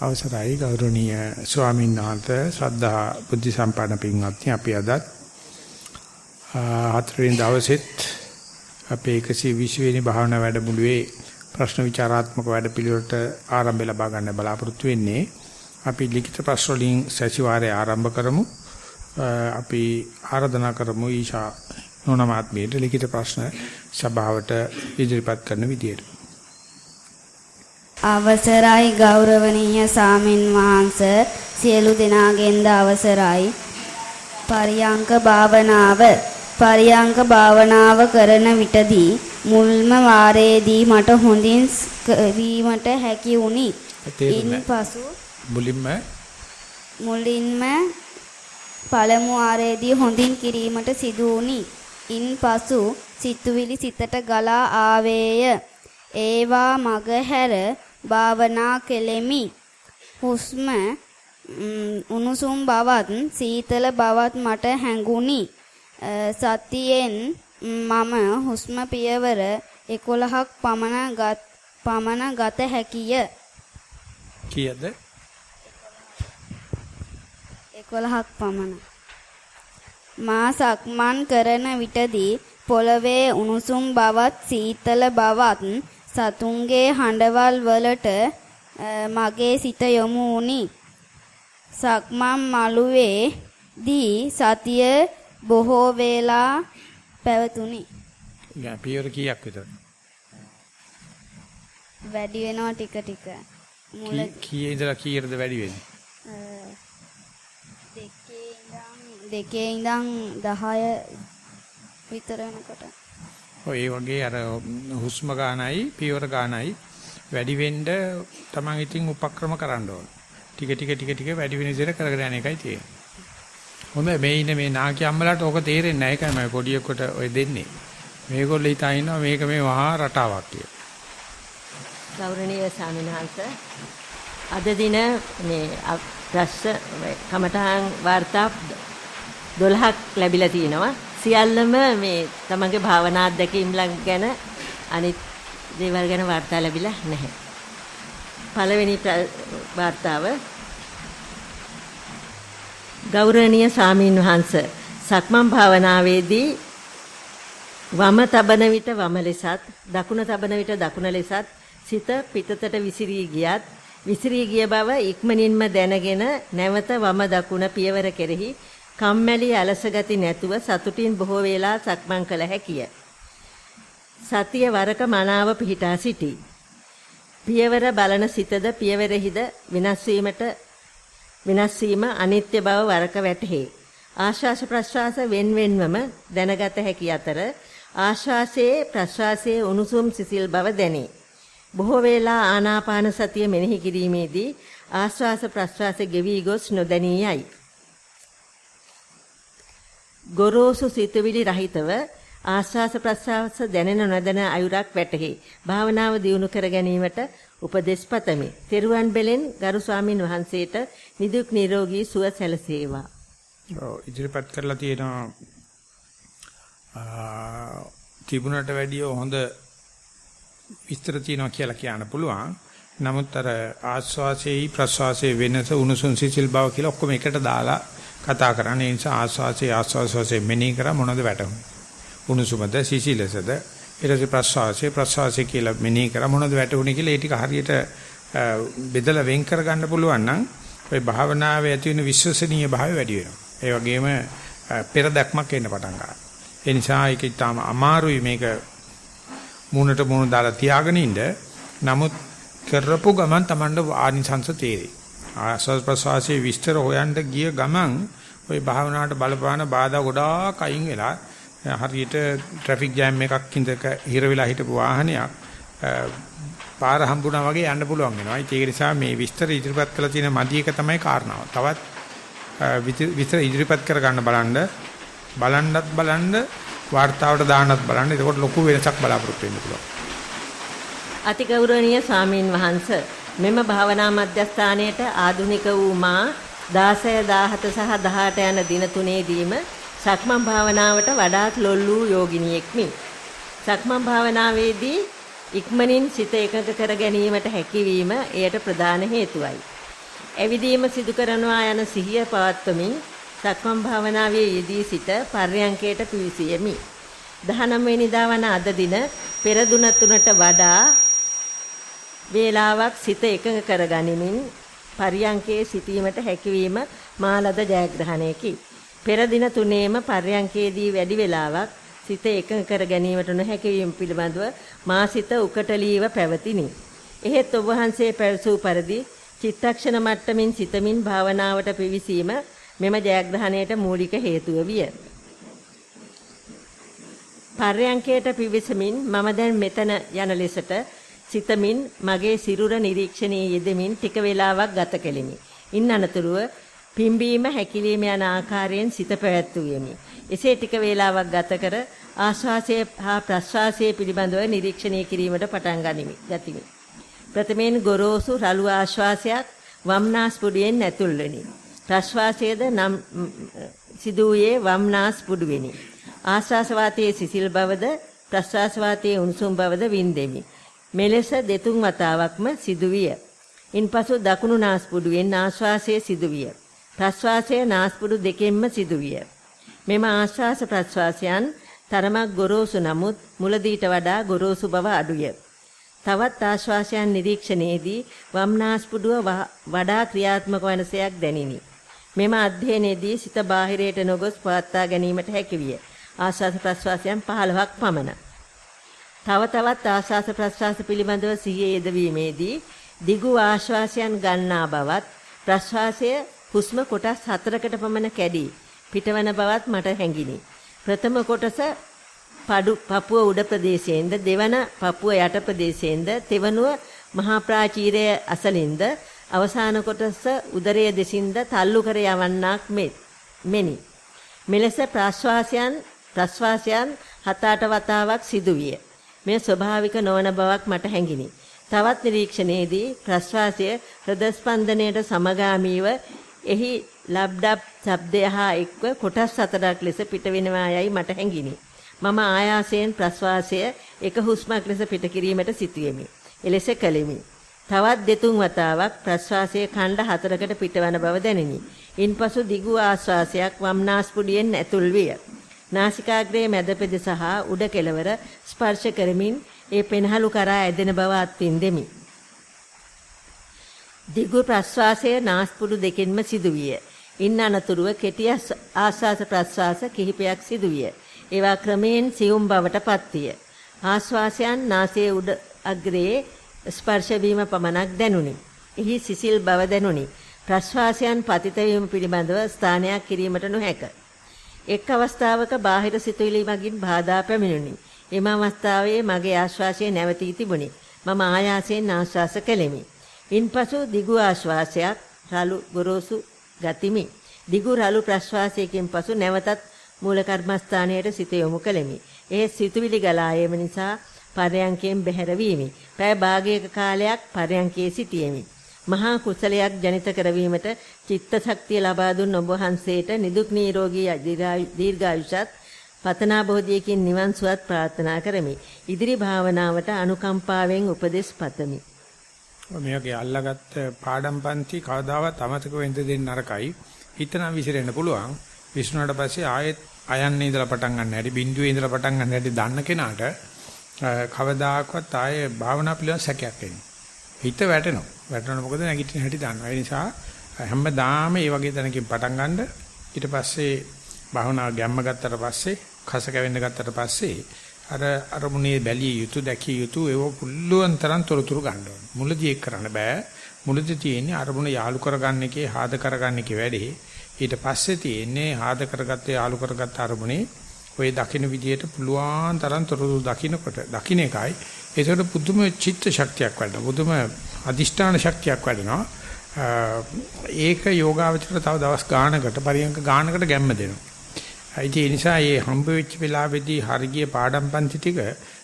අවසරයි ගෞරවනීය ස්වාමීන් වහන්සේ ශ්‍රද්ධා බුද්ධ සම්පන්න පින්වත්නි අපි අදත් හතරවෙනි දවසෙත් අපේ 120 වෙනි භාවනා වැඩමුළුවේ ප්‍රශ්න විචාරාත්මක වැඩපිළිවෙලට ආරම්භය ලබා ගන්න බලාපොරොත්තු වෙන්නේ. අපි ලිඛිත ප්‍රශ්න වලින් සතිವಾರය ආරම්භ කරමු. අපි ආරාධනා කරමු ඊශා නෝනමාත්මයට ලිඛිත ප්‍රශ්න සභාවට ඉදිරිපත් කරන විදියට. අවසරයි ගෞරවනීය සාමින් වහන්ස සියලු දෙනාගෙන්ද අවසරයි පරියංක භාවනාව පරියංක භාවනාව කරන විටදී මුල්ම වාරයේදී මට හොඳින් වීමට හැකි වුණි. ඉන්පසු මුලින්ම මුලින්ම පළමු වාරයේදී හොඳින් කිරීමට සිදු වුණි. ඉන්පසු සිතුවිලි සිතට ගලා ආවේය. ඒවා මගහැර භාවනා කෙලෙමි. හුස්ම උණුසුම් බවත් සීතල බවත් මට හැඟුණි. සතියෙන් මම හුස්ම පියවර 11ක් පමණ ගත් පමණ ගත හැකිය. කීයද? 11ක් පමණ. මා සක්මන් කරන විටදී පොළවේ උණුසුම් බවත් සීතල බවත් සතුන්ගේ හඬවල් වලට මගේ සිත යොමු වුනි. සක්මන් මළුවේ දී සතිය බොහෝ වේලා පැවතුනි. යා පියවර කීයක් විතර? වැඩි වෙනවා ටික ටික. මුල කීයේ ඉඳලා කීයටද වැඩි වෙන්නේ? දෙකේ ඉඳන් දෙකේ ඉඳන් 10 විතර වෙනකොට. ඔය ඒ වගේ අර හුස්ම ගානයි පියවර ගානයි වැඩි වෙන්න තමන් ඉතින් උපක්‍රම කරන්න ඕන. ටික ටික ටික ටික වැඩි වෙන විදිහට කරගෙන යන එකයි තියෙන්නේ. හොඳයි මේ ඉන්නේ මේ නාකි අම්මලාට ඕක තේරෙන්නේ නැහැ ඒකයි මම පොඩියෙකුට ඔය දෙන්නේ. මේගොල්ලෝ හිතා ඉන්නවා මේක මේ මහා රටාවක් කියලා. ගෞරවනීය ස්වාමීන් අද දින මේ ප්‍රශ්න කමඨාන් වාර්තා 12ක් ලැබිලා තිනවා. සියල්ලම මේ තමන්ගේ භාවනා අත්දැකීම් ගැන අනිත් දේවල් ගැන වාර්තා ලැබිලා නැහැ. පළවෙනි වාර්තාව ගෞරවනීය සාමීන් වහන්ස සක්මන් භාවනාවේදී වම තබන විට වම ලෙසත් දකුණ තබන විට දකුණ ලෙසත් සිත පිටතට විසිරී ගියත් විසිරී ගිය බව ඉක්මනින්ම දැනගෙන නැවත වම දකුණ පියවර කෙරෙහි කම්මැලි අලස ගති නැතුව සතුටින් බොහෝ වේලා සක්මන් කළ හැකිය. සතිය වරක මනාව පිහිටා සිටී. පියවර බලන සිතද පියවරෙහිද වෙනස් වීමට වෙනස් වීම අනිත්‍ය බව වරක වැටහේ. ආශ්වාස ප්‍රශ්වාස වෙන්වෙන්වම දැනගත හැකි අතර ආශ්වාසයේ ප්‍රශ්වාසයේ උණුසුම් සිසිල් බව දැනේ. බොහෝ වේලා ආනාපාන සතිය මෙනෙහි කිරීමේදී ආශ්වාස ප්‍රශ්වාස ගෙවි ගොස් නොදැනී යයි. ගොරෝසු සිතවිලි රහිතව ආස්වාස ප්‍රස්වාස දැනෙන නොදැන අයුරක් වැටහි. භාවනාව දියුණු කර ගැනීමට උපදෙස් පතමි. තෙරුවන් බෙලෙන් ගරු ස්වාමින් වහන්සේට නිදුක් නිරෝගී සුව සැලසේවා. ඔව් ඉදිරිපත් කරලා තියෙනවා තිබුණට වැඩිය හොඳ විස්තර තියෙනවා කියලා කියන්න පුළුවන්. නමුත් අර ආස්වාසේයි ප්‍රස්වාසයේ වෙනස උණුසුම් සිසිල් බව කියලා ඔක්කොම එකට දාලා කතා කරන්නේ. ඒ නිසා ආස්වාසේ ආස්වාසයේ මෙනෙහි කර මොනවද වැටුනේ උණුසුමද සිසිලසද ඊට පස්සේ ප්‍රස්වාසයේ ප්‍රස්වාසයේ කියලා මෙනෙහි කර මොනවද වැටුනේ කියලා ඒ ටික හරියට බෙදලා වෙන් කර ගන්න පුළුවන් නම් ඔය භාවනාවේ ඇති වෙන විශ්වසනීය භාවය වැඩි වෙනවා. ඒ වගේම පෙර දැක්මක් එන්න පටන් ගන්නවා. ඒ නිසා ඒක ඊටාම අමාරුයි මේක මූණට මූණ දාලා තියාගෙන ඉන්න. නමුත් කරපු ගමන් Tamanda ආනිසංස තේරෙයි. ආස්වාද ප්‍රසවාසයේ විස්තර හොයන්න ගිය ගමන් ওই භාවනාවට බලපාන බාධා ගොඩාක් අයින් වෙලා හරියට ට්‍රැෆික් ජෑම් එකක් ඉඳක හිර වෙලා හිටපු වාහනයක් පාර හම්බුණා වගේ යන්න පුළුවන් වෙනවා. ඒක නිසා මේ විස්තර ඉදිරිපත් කළ තියෙන මදි එක තමයි කාරණාව. තවත් විස්තර ඉදිරිපත් කර ගන්න බලන්න බලන්නත් බලන්න වார்த்தාවට දාන්නත් බලන්න. ඒකට ලොකු වෙනසක් බලාපොරොත්තු වෙන්න පුළුවන්. අතිගෞරවනීය ස්වාමින් වහන්සේ මෙම භාවනා මධ්‍යස්ථානයට ආධුනික වූ මා 16 17 සහ 18 යන දින තුනේදීම සක්මන් භාවනාවට වඩාත් ලොල් වූ යෝගිනියෙක්මි. සක්මන් භාවනාවේදී ඉක්මනින් සිත එකඟ කර ගැනීමට හැකියවීම එයට ප්‍රධාන හේතුවයි. ඇවිදීම සිදු කරනවා යන සිහිය පවත්වමින් සක්මන් භාවනාවේ යෙදී සිට පර්යංකයට පිවිසියෙමි. 19 වෙනිදා වන අද දින පෙර දුන තුනට වඩා වේලාවක් සිත එකඟ කරගනිමින් පර්යංකයේ සිටීමට හැකියවීම මාලද ජයග්‍රහණයකි. පෙර දින තුනේම පර්යංකයේදී වැඩි වේලාවක් සිත එකඟ කර ගැනීමට නොහැකි වීම පිළිබඳව මා සිත උකටලීව පැවතිනි. එහෙත් ඔබ වහන්සේ පැවසූ පරිදි චිත්තක්ෂණ මට්ටමින් සිතමින් භාවනාවට පිවිසීම මෙම ජයග්‍රහණයට මූලික හේතුව විය. පර්යංකයට පිවිසමින් මම දැන් මෙතන යන ලෙසට සිතමින් මගේ සිරුර නිරීක්ෂණයේ යෙදෙමින් ටික වේලාවක් ගත කෙලිමි. ඉන් අනතුරුව පිම්බීම හැකිලිම යන ආකාරයෙන් සිත පැවැත්වුවෙමි. එසේ ටික වේලාවක් ගත කර ආශ්වාසය හා ප්‍රශ්වාසය පිළිබඳව නිරීක්ෂණය කිරීමට පටන් ගනිමි. ගතිමි. ප්‍රථමයෙන් ගොරෝසු රළු ආශ්වාසයක් වම්නාස්පුඩුවෙන් ඇතුල් වෙනි. ප්‍රශ්වාසයේද නම් සිදුවේ වම්නාස්පුඩුවෙනි. ආශ්වාස වාතයේ සිසිල් බවද ප්‍රශ්වාස වාතයේ උණුසුම් බවද වින්දෙමි. මෙලෙස දෙතුන් වතාවක්ම සිදුවිය. ඉන්පසු දකුණු නාස්පුඩුවෙන් ආශ්වාසය සිදුවිය. ප්‍රශ්වාසය නාස්පුඩු දෙකෙන්ම සිදුවිය. මෙම ආශ්වාස ප්‍රශ්වාසයන් තරමක් ගොරෝසු නමුත් මුලදීට වඩා ගොරෝසු බව අඩුය. තවත් ආශ්වාසයන් නිරීක්ෂණයේදී වම්නාස්පුඩුව වඩා ක්‍රියාත්මක වනසයක් දැනිනි. මෙම අධ්‍යයනයේදී සිත බාහිරයට නොගොස් පවත්වා ගැනීමට හැකියිය. ආශ්වාස ප්‍රශ්වාසයන් 15ක් පමණ. තව තවත් ආශ්වාස ප්‍රශ්වාස පිළිබඳව සිහිය යෙදවීමේදී දිගු ආශ්වාසයන් ගන්නා බවත් ප්‍රශ්වාසය හුස්ම කොටස් හතරකට පමණ කැඩී පිටවන බවත් මට හැඟිනි. ප්‍රථම කොටස පඩු පපුව උඩ ප්‍රදේශයෙන්ද දෙවන පපුව යට ප්‍රදේශයෙන්ද තෙවනුව මහා ප්‍රාචීරය අසලින්ද අවසාන කොටස උදරය දෙසින්ද තල්ලු කර යවන්නක් මෙනි. මෙලෙස ප්‍රාශ්වාසයන් ප්‍රශ්වාසයන් හත අට වතාවක් සිදුවිය. මේ ස්වභාවික නොවන බවක් මට හැඟිනි. තවත් නිරීක්ෂණයේදී ප්‍රශ්වාසය හෘද ස්පන්දනයට සමගාමීව එහි ලබ්ඩබ් ශබ්දය හා එක්ව කොටස් හතරක් ලෙස පිටවෙනවා යයි මට හැඟිනි. මම ආයාසයෙන් ප්‍රශ්වාසය එක හුස්මක් ලෙස පිට කිරීමට සිටියෙමි. එලෙස කළෙමි. තවත් දෙතුන් වතාවක් ප්‍රශ්වාසයේ ඛණ්ඩ හතරකට පිටවන බව දැනිනි. ඉන්පසු දිගු ආශ්වාසයක් වම්නාස්පුඩියෙන් ඇතුල් විය. නාසිකාග්‍රයේ මැද පෙදෙස සහ උඩ කෙළවර ස්පර්ශ කරමින් ඒ පෙනහළු කරා ඇදෙන බව අත්විඳෙමි. දිගු ප්‍රශ්වාසය නාස්පුඩු දෙකෙන්ම සිදුවිය. ඉන් අනතුරුව කෙටි ආශ්වාස ප්‍රශ්වාස කිහිපයක් සිදුවිය. ඒවා ක්‍රමයෙන් සියුම් බවට පත්විය. ආශ්වාසයන් නාසයේ උඩ අග්‍රයේ ස්පර්ශ වීම පමණක් දැනුනි. එහි සිසිල් බව දැනුනි. ප්‍රශ්වාසයන් පතිත වීම පිළිබඳව ස්ථානයක් කිරීමට නොහැක. එක් අවස්ථාවක බාහිර සිතුවිලි මගින් බාධා පැමිණුනි. එම අවස්ථාවේ මගේ ආශ්වාසය නැවතී තිබුණි. මම ආයාසයෙන් ආශ්වාස කෙලෙමි. ඉන්පසු දිගු ආශ්වාසයක් රළු ගොරෝසු ගතිමි. දිගු රළු ප්‍රශ්වාසයකින් පසු නැවතත් මූල කර්මස්ථානයට සිත යොමු කළෙමි. ඒ සිතුවිලි ගලා ඒම නිසා පරයන්කයෙන් බැහැර වීමි. පැය භාගයක කාලයක් පරයන්කයේ සිටියෙමි. මහා කුසලයක් ජනිත කරවීමට චිත්ත ශක්තිය ලබා දුන් ඔබ වහන්සේට නිදුක් නිරෝගී දීර්ඝායුෂත් පතනා බෝධියකින් නිවන් සුවත් ප්‍රාර්ථනා කරමි. ඉදිරි භාවනාවට අනුකම්පාවෙන් උපදෙස් පතමි. මේ වගේ අල්ලාගත්ත පාඩම් පන්ති කවදාවත් අමතක වෙන්න දෙන්න නරකයි. හිතනම් විසිරෙන්න පුළුවන්. විශ්ුණාට පස්සේ ආයෙත් අයන්නේ ඉඳලා පටන් ගන්න හැටි බිඳුවේ ඉඳලා පටන් ගන්න හැටි දන්න කෙනාට කවදාකවත් ආයේ භාවනා පිළිවෙල සැකයක් එන්නේ. හිත වැටෙනවා. වැටෙනකොට මොකද නැගිටින හැටි දන්නවා. ඒ නිසා හැමදාම මේ වගේ තැනකින් පටන් ගන්න ඊට පස්සේ භාවනාව ගැම්ම ගත්තට පස්සේ කස කැවෙන්න ගත්තට පස්සේ අර අරමුණේ බැලිය යුතු දැකිය යුතු ඒව පුළුවන් තරම් තොරතුරු ගන්න ඕනේ. මුලදී ඒක කරන්න බෑ. මුලදී තියෙන්නේ අරමුණ යාලු කරගන්න එකේ හාද කරගන්න එකේ වැඩේ. ඊට පස්සේ තියෙන්නේ හාද කරගත්ත යාලු කරගත්ත අරමුණේ ඔය දකින්න විදියට පුළුවන් තරම් තොරතුරු දකින්නකොට දකින්න එකයි. ඒකට පුදුම චිත්ත ශක්තියක් වැඩනවා. පුදුම අදිෂ්ඨාන ශක්තියක් වැඩනවා. ඒක යෝගාවචර තව දවස් ගානකට පරියන්ක ගානකට ගැම්ම දෙනවා. ඒ නිසා මේ හම්බ වෙච්ච වෙලාවේදී හරිය පාඩම් පන්ති ටික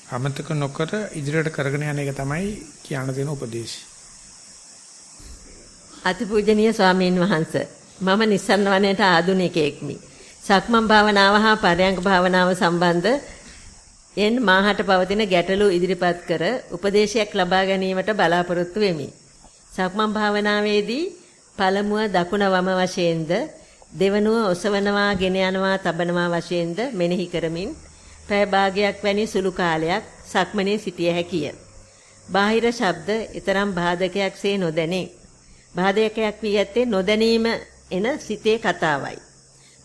අමතක නොකර ඉදිරියට කරගෙන යන එක තමයි කියන්න දෙන උපදේශය. අතිපූජනීය ස්වාමීන් වහන්ස මම නිස්සරණ වනයේට ආදුනිකයෙක්මි. සක්මන් භාවනාව හා පරයන්ක භාවනාව සම්බන්ධ එන් මාහට පවතින ගැටලු ඉදිරිපත් කර උපදේශයක් ලබා ගැනීමට බලාපොරොත්තු වෙමි. සක්මන් භාවනාවේදී පළමුව දකුණ වම වශයෙන්ද දෙවනුව ඔසවනවා ගෙන යනවා තබනවා වශයෙන්ද මෙනෙහි කරමින් පැය භාගයක් වැනි සුළු කාලයක් සක්මනේ සිටිය හැකිය. බාහිර ශබ්ද ඊතරම් බාධකයක්සේ නොදැනේ. බාධකයක් වී ඇත්තේ නොදැනීම එන සිතේ කතාවයි.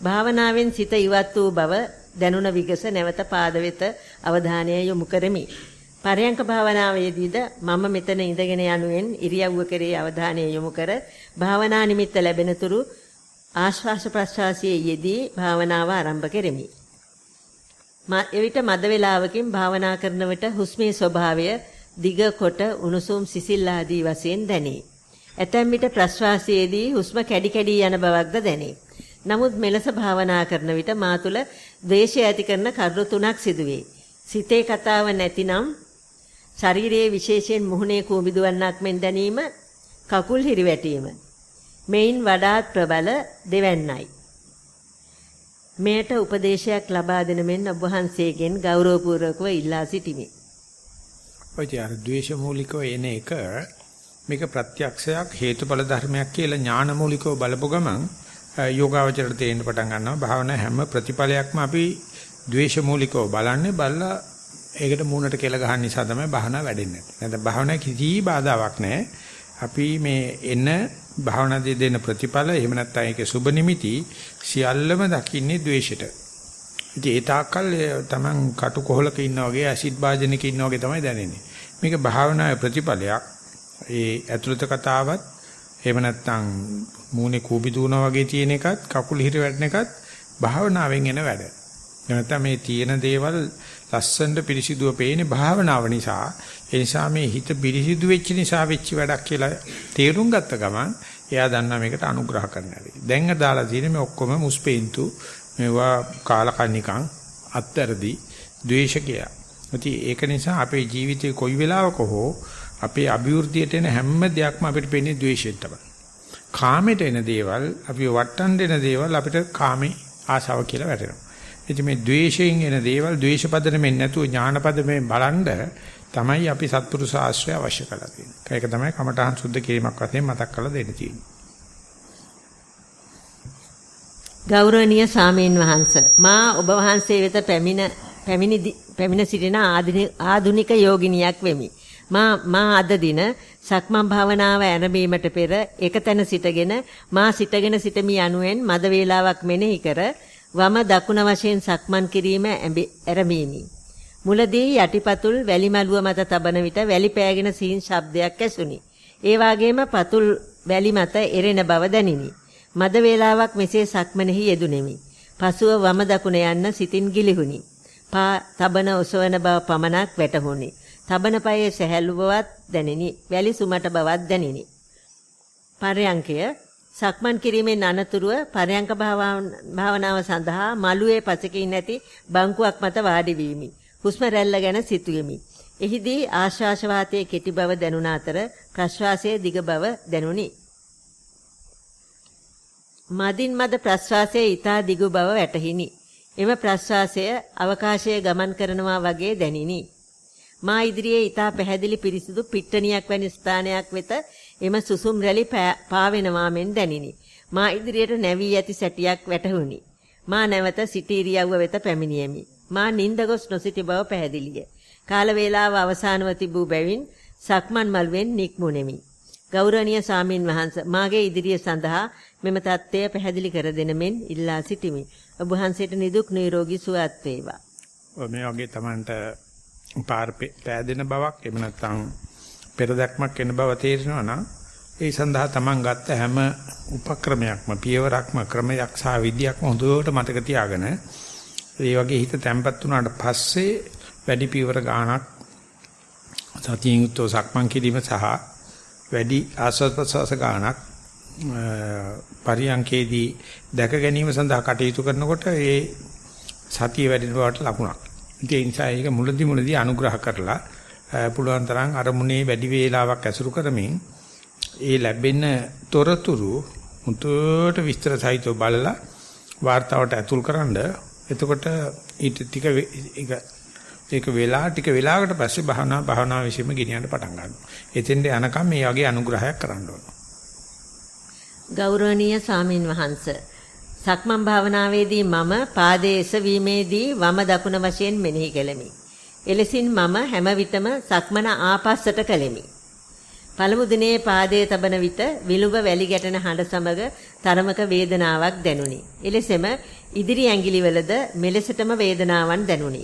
භාවනාවෙන් සිත ඉවත් වූ බව දැනුණ විගස නැවත පාද වෙත අවධානය යොමු කරමි. පරයන්ක භාවනාවේදීද මම මෙතන ඉඳගෙන යනුවෙන් ඉරියව්ව කෙරේ අවධානය යොමු කර භාවනා නිමිත්ත ලැබෙන තුරු ආශ්වාස ප්‍රශ්වාසයේ යෙදී භාවනාව ආරම්භ කෙරෙමි. එවිට මද වේලාවකින් භාවනා කරන විට හුස්මේ ස්වභාවය දිග කොට උණුසුම් සිසිල් ආදී වශයෙන් දැනේ. ඇතැම් විට ප්‍රශ්වාසයේදී හුස්ම කැඩි කැඩි යන බවක්ද දැනේ. නමුත් මෙලෙස භාවනා කරන විට මා තුළ ද්වේෂය ඇති කරන කරුණු තුනක් සිදුවේ. සිතේ කතාව නැතිනම් ශරීරයේ විශේෂයෙන් මුහුණේ කූඹිදුවන්නක් මෙන් දැනීම කකුල් හිරිවැටීම. මෙයින් වඩාත් ප්‍රබල දෙවන්නයි. මෙයට උපදේශයක් ලබා දෙන මෙන් ඔබ වහන්සේගෙන් ගෞරවපූර්වකව ඉල්ලා සිටිමි. ඔය තියාර ද්වේෂ මූලිකව එන එක මේක ප්‍රත්‍යක්ෂයක් හේතුඵල ධර්මයක් කියලා ඥානමූලිකව බලපු ගමන් යෝගාවචරයට තේරෙන්න පටන් ගන්නවා භාවනා හැම ප්‍රතිඵලයක්ම අපි ද්වේෂමූලිකව බලන්නේ බලලා ඒකට මූණට කෙල ගහන නිසා තමයි භාවනා වැඩෙන්නේ නැත්නම් භාවනා කිසි බාධාවක් නැහැ අපි මේ එන භාවනාදී දෙන ප්‍රතිඵල එහෙම නැත්නම් ඒකේ සුබ නිමිති සියල්ලම දකින්නේ ද්වේෂෙට ඉතින් ඒ තාක්කල් තමන් කටු කොහලක ඉන්නා වගේ ඇසිඩ් භාජනයක ඉන්නා වගේ තමයි දැනෙන්නේ. මේක භාවනාවේ ප්‍රතිඵලයක්. ඒ ඇතුළත කතාවත් එහෙම නැත්නම් මූණේ කූඹි දුවනා වගේ තියෙන එකත් කකුල හිර වැටෙන එකත් භාවනාවෙන් එන වැඩ. නැත්නම් මේ තියෙන දේවල් ලස්සනට පිරිසිදුව පේන්නේ භාවනාව නිසා. ඒ නිසා මේ හිත පිරිසිදු වෙච්ච නිසා වෙච්ච වැඩක් කියලා තේරුම් ගත්ත ගමන් එයා දන්නා මේකට අනුග්‍රහ කරන්න ඇති. දැන් අදාලා තියෙන මේ ඔක්කොම මුස්පේන්තු මේවා කාලකන්නිකන් අත්තරදි ද්වේෂකය. ඉතින් ඒක නිසා අපේ ජීවිතේ කොයි වෙලාවක හෝ අපේ අභිවෘද්ධියට එන හැම දෙයක්ම අපිට පේන්නේ ද්වේෂයෙන් තමයි. කාමයට එන දේවල් අපි වට්ටන්න දෙන දේවල් අපිට කාමේ ආසාව කියලා වැටෙනවා. ඉතින් මේ ද්වේෂයෙන් එන දේවල් ද්වේෂපදනෙමින් නැතුව ඥානපදයෙන් බලන්ඩ තමයි අපි සත්පුරුෂ ආශ්‍රය අවශ්‍ය කරලා තියෙන්නේ. ඒක තමයි කමඨහං සුද්ධ කිරීමක් වශයෙන් මතක් කරලා දෙන්න තියෙන්නේ. ගෞරවනීය සාමීන් වහන්ස මා ඔබ වහන්සේ වෙත පැමිණ පැමිණි පැමිණ සිටින ආධුනික යෝගිනියක් වෙමි. මා මා අද දින සක්මන් භාවනාව ආරම්භීමට පෙර එකතැන සිටගෙන මා සිටගෙන සිටමි යනුවෙන් මද වේලාවක් මෙනෙහි කර වම දකුණ වශයෙන් සක්මන් කිරීම ආරම්භීමි. මුලදී යටිපතුල් වැලි මළුව මත තබන විට වැලි පෑගෙන සීන් ශබ්දයක් ඇසුනි. ඒ වාගේම පතුල් වැලි මත එරෙන බව දැනිනි. මද වේලාවක් මෙසේ සක්මනෙහි යෙදුණෙමි. පසුව වම දකුණ යන්න සිතින් ගිලිහුණි. පා තබන ඔසවන බව පමණක් වැටහුණි. තබන පයේ සැහැල්ලු බවත් දැනිනි. වැලි සුමට බවත් දැනිනි. පරයන්කය සක්මන් කිරීමෙන් අනතුරුව පරයන්ක භාවනාව සඳහා මළුවේ පසකින් නැති බංකුවක් මත වාඩි වීමි. හුස්ම රැල්ල ගැන සිතුවෙමි. එහිදී ආශ්වාස වාතයේ කෙටි බව දැනුණ අතර ප්‍රශ්වාසයේ දිග බව දැනුනි. මදින් මද ප්‍රශ්වාසයේ ඊතා දිගු බව වැටහිනි. එම ප්‍රශ්වාසය අවකාශයේ ගමන් කරනවා වගේ දැනිනි. මා ඉදිරියේ ඊතා පැහැදිලි පිරිසිදු පිට්ටනියක් වැනි ස්ථානයක් වෙත එම සුසුම් රැලි පාවෙනවා මෙන් දැනිනි. මා ඉදිරියට නැවී ඇති සැටියක් වැටහුණි. මා නැවත සිටි ඉරියව්ව වෙත පැමිණියෙමි. මා නිින්ද ගොස් නොසිටි බව පැහැදිලිය. කාල වේලාව අවසානව තිබූ බැවින් සක්මන් මළුවෙන් නික්මුණෙමි. ගෞරවනීය සාමින් වහන්ස මාගේ ඉදිරිය සඳහා මෙම தත්ත්වය පැහැදිලි කර දෙන මෙන් ඉල්ලා සිටිමි. ඔබ වහන්සේට නිදුක් නිරෝගී සුවපත් වේවා. මේ වගේ Tamanට පාර පෑදෙන බවක් එහෙම නැත්නම් පෙරදක්මක් එන බව තේරෙනවා නම් ඒ සඳහා Taman ගත්ත හැම උපක්‍රමයක්ම පියවරක්ම ක්‍රමයක් සහ විද්‍යාවක්ම හොඳට මතක තියාගෙන ඒ වගේ හිත තැම්පත් වුණාට පස්සේ වැඩි පියවර ගාණක් සතියෙන් යුක්තව සක්මන් කිරීම සහ වැඩි ආස්වාද ප්‍රසවාස ගාණක් පරියංකේදී දැක ගැනීම සඳහා කටයුතු කරනකොට ඒ සතිය වැඩි බවට ලකුණක්. ඒ නිසා ඒක මුලදි මුලදි අනුග්‍රහ කරලා පුළුවන් තරම් අරමුණේ වැඩි වේලාවක් ඇසුරු කරමින් ඒ ලැබෙන තොරතුරු මුතුවට විස්තර සහිතව බලලා වார்த்தාවට ඇතුල්කරනද එතකොට ඊට ටික ඒක ඒක වෙලා ටික වෙලාවකට පස්සේ භාවනා භාවනා විශ්ීම ගෙනියන්න පටන් ගන්නවා. එතෙන්ට යනකම් මේ වගේ අනුග්‍රහයක් කරන්න ඕන. ගෞරවනීය සාමින් වහන්ස සක්මන් භාවනාවේදී මම පාදයේ එසවීමේදී වම දකුණ වශයෙන් මෙනෙහි කෙලෙමි. එලෙසින් මම හැම විටම සක්මන ආපස්සට කළෙමි. පළමු දිනේ පාදයේ තබන විට විලුඹ වැලි ගැටෙන හඬ සමග තරමක වේදනාවක් දැනුනි. එලෙසම ඉදිරි ඇඟිලිවලද මෙලෙසටම වේදනාවන් දැනුනි.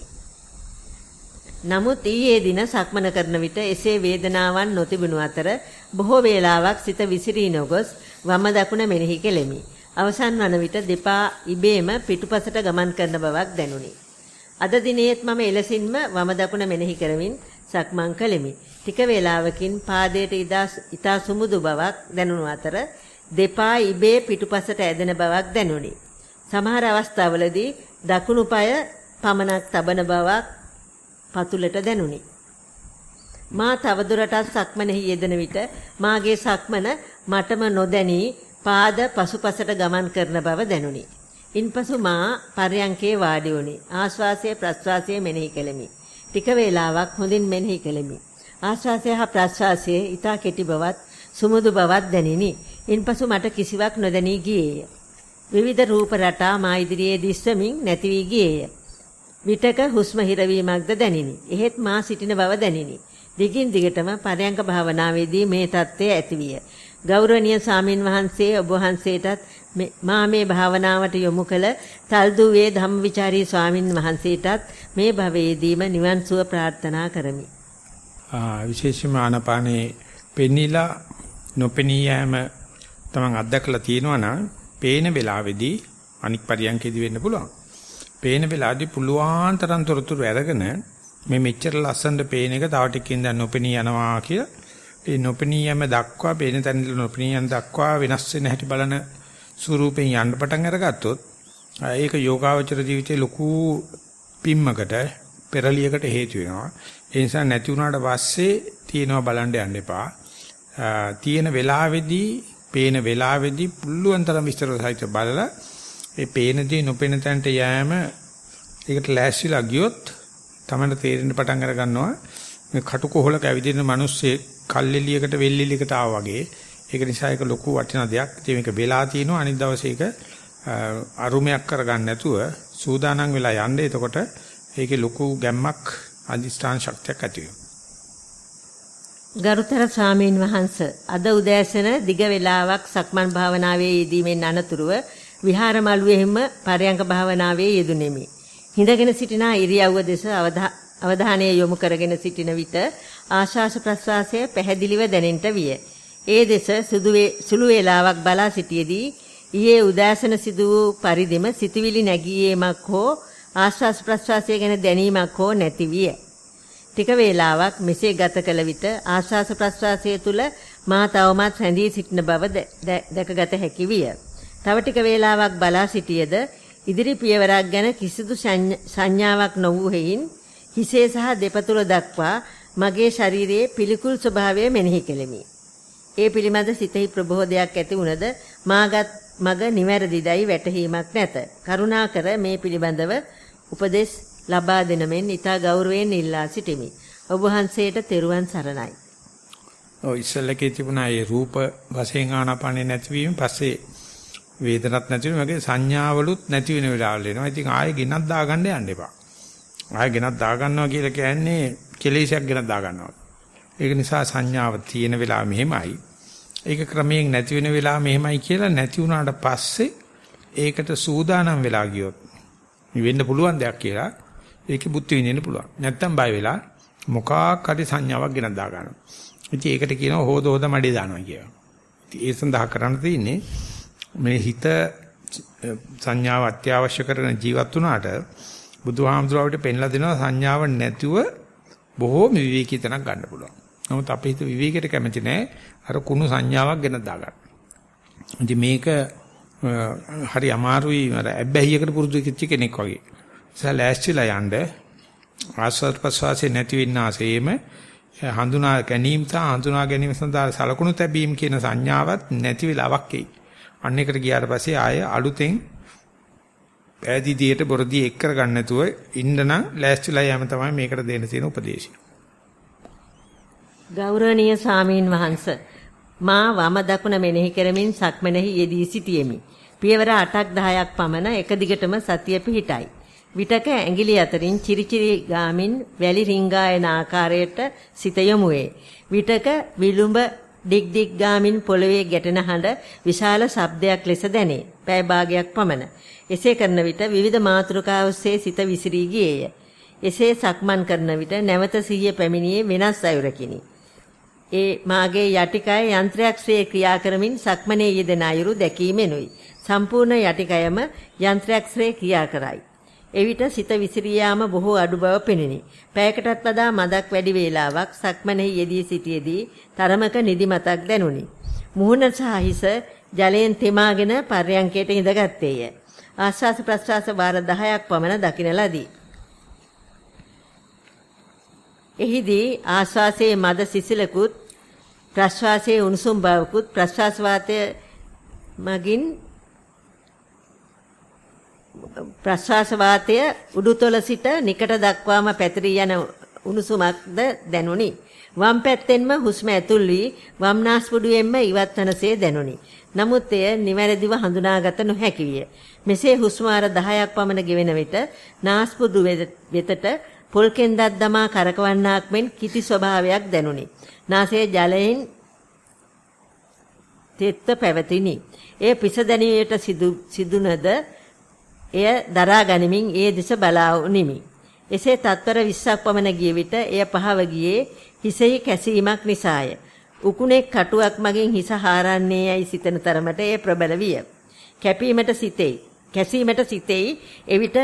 නමුත් ඊයේ දින සක්මන කරන විට එසේ වේදනාවන් නොතිබුණු අතර බොහෝ වේලාවක් සිත විසිරී නොගොස් වම දකුණ මෙනෙහි කෙලෙමි. අවසන් වන විට දෙපා ඉබේම පිටුපසට ගමන් කරන බවක් දැනුනි. අද දිනේත් මම එලෙසින්ම වම දකුණ මෙනෙහි කරමින් සක්මන් කළෙමි. ටික වේලාවකින් පාදයට ඉතා සුමුදු බවක් දැනුණු අතර දෙපා ඉබේ පිටුපසට ඇදෙන බවක් දැනුනි. සමහර අවස්ථාවලදී දකුණු පාය පමණක් තබන බවක් පතුලට දැනුනි. මා තවදුරටත් සක්මනෙහි යෙදෙන විට මාගේ සක්මන මටම නොදැනී පාද පසුපසට ගමන් කරන බව දැනුනි. ඉන්පසු මා පර්යංකේ වාඩි වුනි. ආශ්වාසය ප්‍රශ්වාසය මෙනෙහි කෙලෙමි. ටික වේලාවක් හොඳින් මෙනෙහි කෙලෙමි. ආශ්වාසය හා ප්‍රශ්වාසයේ ඊතා කෙටි බවත් සුමුදු බවත් දැනිනි. ඉන්පසු මට කිසිවක් නොදැනී ගියේය. විවිධ රූප රටා මා ඉදිරියේ දිස්සමින් නැති වී ගියේය. විටක හුස්ම හිරවීමක්ද දැනිනි. එහෙත් මා සිටින බව දැනිනි. දිගින් දිගටම පරයන්ක භාවනාවේදී මේ தත්ත්වය ඇතිවිය. ගෞරවනීය සාමින් වහන්සේ ඔබ වහන්සේටත් මා මේ භාවනාවට යොමු කළ තල්දුවේ ධම්මවිචාරී ස්වාමින් වහන්සේටත් මේ භවයේදීම නිවන් සුව ප්‍රාර්ථනා කරමි. ආ විශේෂම ආනපානේ පෙනිලා නොපෙනී යෑම තමන් අත්දකලා තියෙනවා නම් පේන වෙලාවේදී අනික් පරියන්කේදී වෙන්න පුළුවන්. පේන වෙලාවේදී පුළුවන් තරම් තොරතුරු අරගෙන මේ මෙච්චර ලස්සනට පේන එක තව ටිකකින් දැන් නොපෙනී යනවා කියලා ඒ නොපෙනී යෑම දක්වා පේන තැන නොපෙනී යන දක්වා වෙනස් වෙන හැටි බලන ස්වරූපෙන් යන්න පටන් අරගත්තොත් ඒක යෝගාවචර ජීවිතේ ලොකු පිම්මකට පෙරලියකට හේතු වෙනවා. ඒ නිසා නැති වුණාට පස්සේ තියෙනවා බලන්න යන්න එපා. තියෙන වෙලාවේදී පේන වෙලාවේදී පුළුවන් තරම් විස්තර සහිත බලලා ඒ පේන දේ නොපෙන තැනට යෑම ඒකට ලෑස්තිලා ගියොත් තමයි තේරෙන්න පටන් අර ගන්නවා මේ කටුකොහලක ඇවිදින මිනිස්සේ කල්ලිලියකට වෙල්ලිලියකට ආවා වගේ ඒක නිසා ඒක ලොකු වටිනා දෙයක්. ඉතින් මේක වෙලා තිනවා අනිත් දවසේ ඒක අරුමයක් කරගන්න නැතුව සූදානම් වෙලා යන්න. එතකොට ඒකේ ලොකු ගැම්මක් අධිෂ්ඨාන ශක්තියක් ඇති වෙනවා. ගරුතර ස්වාමීන් වහන්ස අද උදෑසන දිග වේලාවක් සක්මන් භාවනාවේ යෙදීමෙන් අනතුරුව විහාර මළුවේම පරයන්ක භාවනාවේ යෙදුණෙමි. හිඳගෙන සිටින ඉරියව්ව දෙස අවධානය යොමු කරගෙන සිටින විට ආශාස ප්‍රස්වාසය පැහැදිලිව දැනෙන්නට විය. ඒ දෙස සුළු වේලාවක් බලා සිටියේදී ඊයේ උදෑසන සිදු වූ පරිදිම සිතවිලි නැගීමක් හෝ ආශ්වාස ප්‍රශ්වාසය ගැන දැනීමක් හෝ නැති විය. ටික වේලාවක් මෙසේ ගත කළ විට ආශ්වාස ප්‍රශ්වාසය තුල මා තවමත් රැඳී සිටින බව දැකගත හැකි විය. තව ටික වේලාවක් බලා සිටියේද ඉදිරි පියවරක් ගැන කිසිදු සංඥාවක් නොවූ හේයින් හිසේ සහ දෙපතුල දක්වා මගේ ශරීරයේ පිළිකුල් ස්වභාවය මෙනෙහි කෙලෙමි. ඒ පිළිබඳ සිතෙහි ප්‍රබෝධයක් ඇති වුණද මාගත් මග නිවැරදිදයි වැටහීමක් නැත. කරුණාකර මේ පිළිබඳව උපදෙස් ලබා දෙන මෙන් ඊට ගෞරවයෙන් ඉල්ලා සිටිමි. ඔබ වහන්සේට තෙරුවන් සරණයි. ඔය ඉස්සල්ලකේ තිබුණා ඒ රූප වශයෙන් ආනාපානේ නැතිවීම පස්සේ වේදනත් නැති වෙන වගේ සංඥාවලුත් නැති වෙන වෙලාවල් එනවා. ඉතින් ආයෙ ගෙනත් දාගන්න යන්න එපා. ආයෙ ගෙනත් දාගන්නවා කියලා කියන්නේ කෙලෙසයක් ගෙනත් දාගන්නවා. ඒක නිසා සංඥාව තියෙන වෙලාව මෙහෙමයි. ඒක ක්‍රමයෙන් නැති වෙන වෙලාව මෙහෙමයි කියලා නැති වුණාට පස්සේ ඒකට සූදානම් වෙලා ගියොත් වෙන්න පුළුවන් දෙයක් කියලා ඒකේ බුද්ධ විඳින්න පුළුවන්. නැත්තම් බය වෙලා මොකක් හරි සංඥාවක් ගෙනත් දා ගන්නවා. ඉතින් ඒකට කියනවා හොද හොද මඩේ දානවා කියලා. ඉතින් ඒ සඳහා කරන්න තියෙන්නේ මේ හිත සංඥාව අත්‍යවශ්‍ය කරන ජීවත් වුණාට බුදුහාමුදුරුවෝ පෙන්ලා දෙනවා සංඥාව නැතුව බොහෝම විවේකී තැනක් ගන්න පුළුවන්. නමුත් අපේ හිත විවේකයට කැමති නැහැ. අර කුණු සංඥාවක් ගෙන දාගන්න. ඉතින් මේක හරි අමාරුයි අර ඇබ්බැහියකට පුරුදු වෙච්ච කෙනෙක් වගේ. ඉතින් ලෑස්තිලා යන්න ආස්වාද ප්‍රසවාසයේ නැති වෙන්න ආසෙම හඳුනා ගැනීම සහ හඳුනා ගැනීම සඳහා සලකුණු තැබීම කියන සංඥාවක් නැති වෙලාවක් එයි. අන්න එකට ගියාට පස්සේ ආය අලුතෙන් ඈදිදියට බොරදී එක් කරගන්න නැතුව ඉන්න නම් ලෑස්තිලා යෑම තමයි මේකට දෙන්න තියෙන උපදේශය. ගෞරවනීය සාමීන් වහන්ස මා වම දකුණ මෙනෙහි කරමින් සක්මනෙහි යෙදී සිටියෙමි. පියවර 8ක් 10ක් පමණ එක දිගටම සතිය පිහිටයි. විටක ඇඟිලි අතරින් චිරිචිරි ගාමින් වැලි රිංගා එන ආකාරයට සිත යොමු වේ. විටක විලුඹ ඩිග් ඩිග් ගාමින් පොළවේ ගැටෙන හඬ විශාල ශබ්දයක් ලෙස දැනේ. පැය භාගයක් පමණ. එසේ කරන විට විවිධ මාතෘකා ඔස්සේ සිත විසිරී ගියේය. එසේ සක්මන් කරන විට නැවත සිහිය පැමිණියේ වෙනස් අයුරකිනි. ඒ මාගේ යටිකය යන්ත්‍රයක් සේ ක්‍රියා කරමින් සක්මනේ යෙදෙන අයුරු දැකීමෙනුයි. සම්පූර්ණ යටිකයම යන්ත්‍රයක් සේ ක්‍රියා කරයි. එවිට සිත විසිරී යාම බොහෝ අඩු බව පෙනිනි. පැයකටත් වඩා මදක් වැඩි වේලාවක් සක්මනේ යෙදී සිටියේදී තරමක නිදිමතක් දැනුනි. මුහුණ සහ හිස ජලයෙන් තෙමාගෙන පර්යංකයට ඉඳගත්තේය. ආශ්වාස ප්‍රශ්වාස වාර 10ක් පමණ දකින ලදී. එහිදී ආශ්වාසයේ මද සිසිලකුත් ප්‍රශ්වාසයේ උණුසුම් බවකුත් ප්‍රශ්වාස වාතය මගින් ප්‍රශ්වාස වාතය උඩුතොල සිට නිකට දක්වාම පැතිරී යන උණුසුමක්ද දැනුනි. වම් පැත්තෙන්ම හුස්ම ඇතුල් වී වම් නාස්පුඩුවෙන්ම ඉවත් වනසේ දැනුනි. නමුත් එය නිවැරදිව හඳුනාගත නොහැකි විය. මෙසේ හුස්ම ආර 10ක් පමණ ගෙවෙන විට නාස්පුඩු වෙතට පොල් කෙන්දක් දමා කරකවන්නාක් මෙන් කිති ස්වභාවයක් දැනුනි. නාසයේ ජලයෙන් තෙත්ත පැවතිනි. එය පිස දැනීමට සිදුනද එය දරා ගනිමින් ඒ දෙස බලා උනිමි. එසේ තත්පර 20ක් පමණ ගිය විට එය පහව ගියේ හිසෙහි කැසීමක් නිසාය. උකුණෙක් කටුවක් මගින් හිස හාරන්නේ යයි සිතන තරමට එය ප්‍රබල විය. කැපීමට සිතෙයි. කැසීමට සිතෙයි. එවිට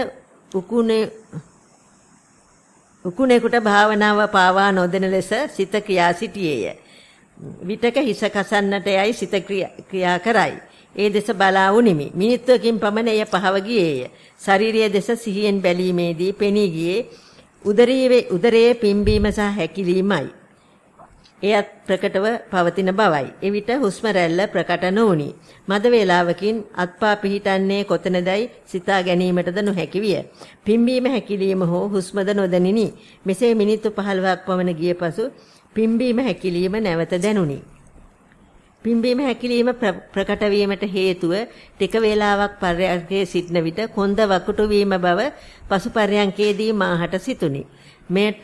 උකුණේ උකුණේකට භාවනාව පාවා නොදෙන ලෙස සිත ක්‍රියා සිටියේය. විතක හිස කසන්නට යයි සිත ක්‍රියා කරයි. ඒ දෙස බලා උනිමි. මිනිත්තුවකින් පමණ එය පහව ගියේය. ශාරීරිය දෙස සිහියෙන් බැලීමේදී පෙනී ගියේ උදරයේ උදරයේ පිම්බීම සහ හැකිලීමයි. එයත් ප්‍රකටව පවතින බවයි. එවිට හුස්ම රැල්ල ප්‍රකට නොඋනි. මද වේලාවකින් අත්පා පිහිටන්නේ කොතනදයි සිතා ගැනීමටද නොහැකි විය. පිම්බීම හැකිලීම හෝ හුස්මද නොදැනිනි. මෙසේ මිනිත්තු 15ක් පමණ ගිය පසු පිම්බීම හැකිලීම නැවත දැනුනි. පිම්බීම හැකිලිම ප්‍රකට වීමට හේතුව ටික වේලාවක් පර්යංකයේ සිටන විට කොන්ද වකුටු වීම බව පසු පර්යංකයේදී මාහට සිතුනි. මේට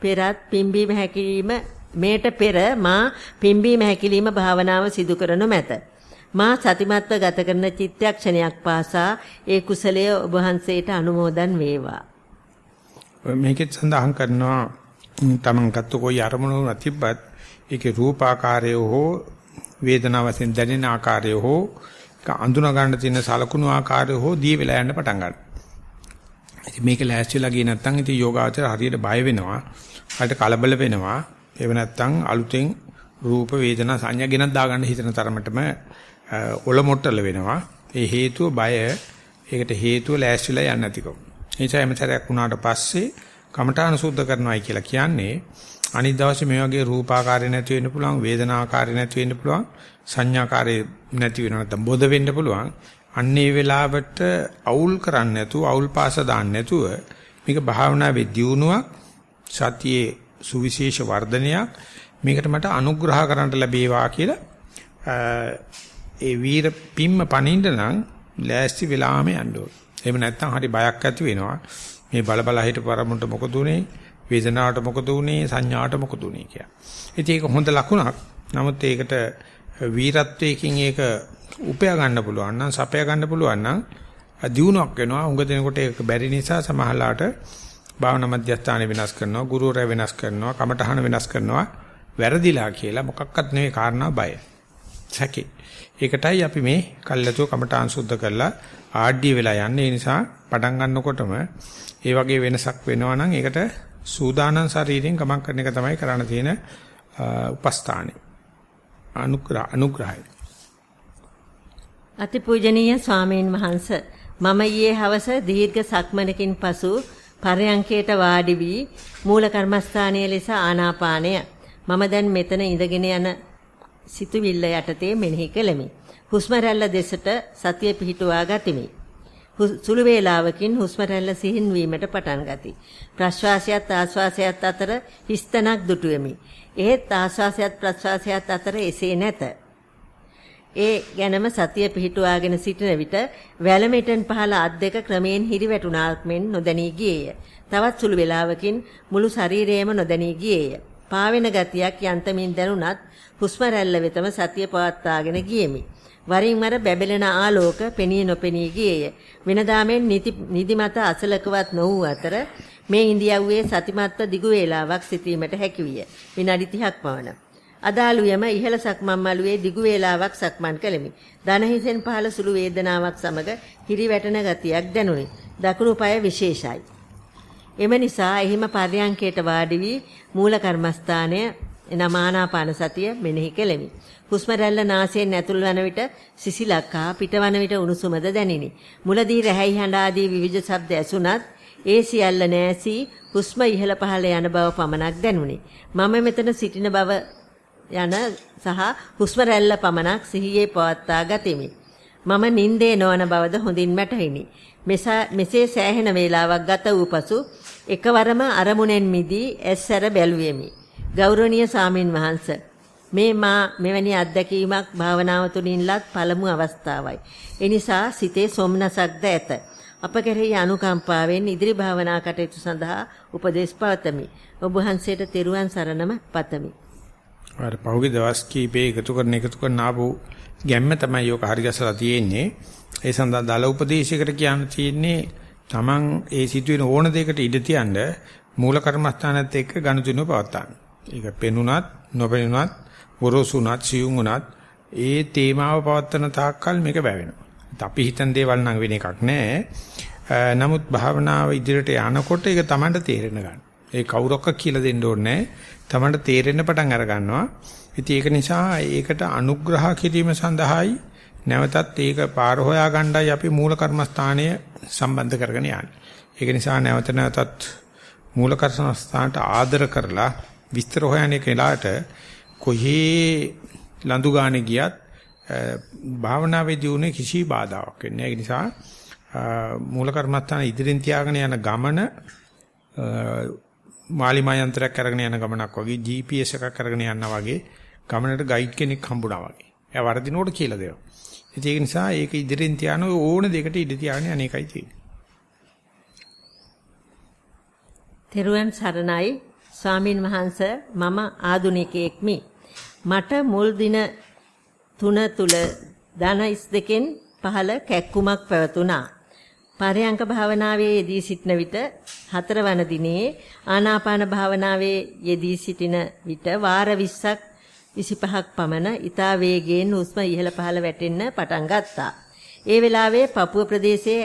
පෙරත් පිම්බීම හැකිලිම මේට පෙර මා පිම්බීම හැකිලිම භාවනාව සිදු කරනු මැත. මා සතිමත්ව ගත කරන චිත්තක්ෂණයක් පාසා ඒ කුසලය ඔබ වහන්සේට අනුමෝදන් වේවා. මේකෙත් සඳහන් කරනවා තමන් ගත්ත કોઈ අරමුණු නැතිවත් ඒකේ රූපාකාරය හෝ වේදනාව වශයෙන් දැනෙන ආකාරය හෝ අඳුන ගන්න තියෙන සලකුණු ආකාරය හෝ දී වෙලා යන්න පටන් ගන්නවා. ඉතින් මේක ලෑස්තිලා ගියේ නැත්නම් ඉතින් යෝගාචර හරියට බය වෙනවා. හරියට කලබල වෙනවා. ඒව නැත්නම් අලුතෙන් රූප වේදනා සංඥා ගෙනත් දාගන්න හිතන තරමටම ඔලොමොට්ටල වෙනවා. ඒ හේතුව බය ඒකට හේතුව ලෑස්තිලා යන්නේ නැතිකම. ඒ නිසා එමෙතරයක් වුණාට පස්සේ කමඨාන සුද්ධ කරනවායි කියලා කියන්නේ අනිත් දවසේ මේ වගේ රූපාකාරය නැති වෙන්න පුළුවන් වේදනාකාරය නැති වෙන්න පුළුවන් සංඥාකාරය නැති වෙන නැත්නම් බොද වෙන්න පුළුවන් අන්නේ වෙලාවට අවුල් කරන්නේ නැතුව අවුල් පාස දාන්න නැතුව මේක භාවනාවේ දියුණුවක් සතියේ සුවිශේෂ වර්ධනයක් මේකට මට අනුග්‍රහ කරන්නට ලැබේවා කියලා ඒ වීර පිම්ම පණින්න නම් ලෑස්ති වෙලාම යන්න ඕනේ. එහෙම නැත්නම් හරි බයක් ඇති වෙනවා. මේ බල බල හිටපරමුන්ට මොකද උනේ? වේදනාවට මොකද උනේ සංඥාට මොකද උනේ කියලා. ඉතින් ඒක හොඳ ලකුණක්. නමුත් ඒකට වීරත්වයකින් ඒක උපයා ගන්න පුළුවන් නම් සපයා ගන්න පුළුවන් නම් දියුණුවක් වෙනවා. උඟ දෙනකොට ඒක බැරි නිසා සමහරලාට භාවනා මධ්‍යස්ථාන වෙනස් කරනවා, ගුරුවරයා වෙනස් කරනවා, කමඨහන වෙනස් කරනවා. වැරදිලා කියලා මොකක්වත් නෙවෙයි කාරණා බය. සැකේ. ඒකටයි අපි මේ කල්ලාතෝ කමඨාන් සුද්ධ කරලා ආඩ්‍ය වෙලා යන්නේ. ඒ නිසා පටන් ගන්නකොටම ඒ වගේ වෙනසක් වෙනවා නම් ඒකට සූදානම් ශරීරයෙන් ගමන් කරන එක තමයි කරන්න තියෙන උපස්ථානෙ. අනුග්‍රහ අනුග්‍රහය. අතිපූජනීය ස්වාමීන් වහන්ස මම ඊයේ හවස දීර්ඝ සක්මනකින් පසු පරයන්කේට වාඩි වී මූල කර්මස්ථානයේ ලෙස ආනාපානය මම දැන් මෙතන ඉඳගෙන යන සිතුවිල්ල යටතේ මෙනෙහි කෙලෙමි. හුස්ම රැල්ල දෙසට සතිය පිහිටුවා ගතිමි. සුළු වේලාවකින් හුස්ම රැල්ල සිහින් වීමට පටන් ගති. ප්‍රශ්වාසයත් ආශ්වාසයත් අතර හිස්තනක් දුටුවෙමි. එහෙත් ආශ්වාසයත් ප්‍රශ්වාසයත් අතර එසේ නැත. ඒ ගැනම සතිය පිහිටුවාගෙන සිටින විට වැලමිටෙන් පහළ අත් දෙක ක්‍රමයෙන් හිරිවැටුණාක් මෙන් නොදැනී ගියේය. තවත් සුළු වේලාවකින් මුළු ශරීරයම නොදැනී ගියේය. පාවෙන ගතියක් යන්තමින් දැනුණත් හුස්ම රැල්ල වෙතම සතිය පවත්වාගෙන ගියෙමි. වරින් වර බැබලෙන ආලෝක පෙනී නොපෙනී ගියේය. වෙනදාමෙන් නිදිමත අසලකවත් නොවූ අතර මේ ඉන්දියාවේ සතිමත්ව දිගු වේලාවක් සිටීමට හැකියිය. විනාඩි 30ක් පමණ. අදාළුයම ඉහළ සක්මන් මළුවේ දිගු වේලාවක් සක්මන් කළෙමි. දන හිසෙන් පහළ සුළු වේදනාවක් සමග හිරි වැටෙන ගතියක් දැනුනි. දකුණු පාය විශේෂයි. එම නිසා එහිම පර්යංකයට වාඩි වී මූල කර්මස්ථානය එනම ආනාපාන සතිය මෙනෙහි කෙලෙමි. හුස්ම රැල්ල නාසයෙන් ඇතුල් වන විට සිසිලක්කා පිටවන විට උණුසුමද දැනිනි. මුලදී රැහැයි හඬ ආදී විවිධ ශබ්ද ඇසුණත් ඒ සියල්ල නැසී හුස්ම ඉහළ පහළ යන බව පමණක් දැනුනි. මම මෙතන සිටින බව යන සහ හුස්ම රැල්ල පමණක් සිහියේ පවත්වා ගතිමි. මම නිින්දේ නොවන බවද හොඳින් වැටහිනි. මෙසේ සෑහෙන වේලාවක් ගත වූ පසු එකවරම අරමුණෙන් මිදී ඇස්සර බැලුවෙමි. ගෞරවනීය සාමින් වහන්ස මේ මා මෙවැනි අත්දැකීමක් භාවනාව තුළින්ලත් පළමු අවස්ථාවයි. එනිසා සිතේ සොම්නසක්ද ඇත. අප කෙරෙහි අනුකම්පාවෙන් ඉදිරි භාවනා කටයුතු සඳහා උපදෙස් පවතමි. ඔබ වහන්සේට තෙරුවන් සරණම පතමි. අර පහුගිය දවස් කීපේ එකතු කරන එකතු කරන ආපු ගැම්ම තමයි යෝක හරි ගැසලා තියෙන්නේ. ඒ සඳහා දල උපදේශයකට කියන්න තියෙන්නේ Taman ඒ සිදුවෙන ඕන දෙයකට ඉඩ තියන්න මූල කර්මස්ථානත් එක්ක ගනුදෙනුව පවත්තා. ඒක පෙනුනත් නොපෙනුනත් ගොරෝසුනත් සියුම්ුනත් ඒ තේමාව පවත්වන තාක්කල් මේක බැවෙනවා. අපි හිතන දේවල් නම් වෙන එකක් නෑ. නමුත් භාවනාව ඉදිරියට යනකොට ඒක Tamanට තේරෙන ගන්න. ඒ කවුරක්ක කියලා දෙන්න ඕනේ තමන්ට තේරෙන්න පටන් අර ගන්නවා. ඉතින් ඒක නිසා ඒකට අනුග්‍රහ කිරීම සඳහායි නැවතත් ඒක පාර හොයා ගන්නයි අපි මූල කර්මස්ථානය සම්බන්ධ කරගෙන යන්නේ. ඒක නිසා නැවත නැවතත් මූල කර්මස්ථානට ආදර කරලා විස්තර හොයන කෙනාට කොහේ ලඳු ගානේ ගියත් භාවනාවේදී උනේ කිසි බාධාවක් වෙන්නේ නැහැ. ඒ නිසා මූල කර්මස්ථාන ඉදිරියෙන් තියාගෙන යන ගමන මාලිමා යන්ත්‍රයක් අරගෙන යන ගමනක් වගේ GPS එකක් අරගෙන යනවා වගේ ගමනට ගයිඩ් කෙනෙක් හම්බුණා වගේ. එයා වර්ධිනෝට කියලා දෙනවා. ඒක නිසා ඒක ඉදිරියෙන් තියාන ඕන දෙයකට ඉඩ තියාගෙන අනේකයි තියෙන්නේ. තෙරුවන් සරණයි ස්වාමින් වහන්සේ මම ආදුනිකයෙක්මි. මට මුල් දින තුන තුල ධන ඉස් දෙකෙන් පහළ කැක්කුමක් පැවතුණා. පරයන්ක භාවනාවේ යෙදී සිටින විට හතරවන දිනේ ආනාපාන භාවනාවේ යෙදී සිටින විට වාර 20ක් 25ක් පමණ ඊතා වේගයෙන් හුස්ම ඉහළ පහළ වැටෙන්න පටන් ගත්තා. ඒ වෙලාවේ පපුව ප්‍රදේශයේ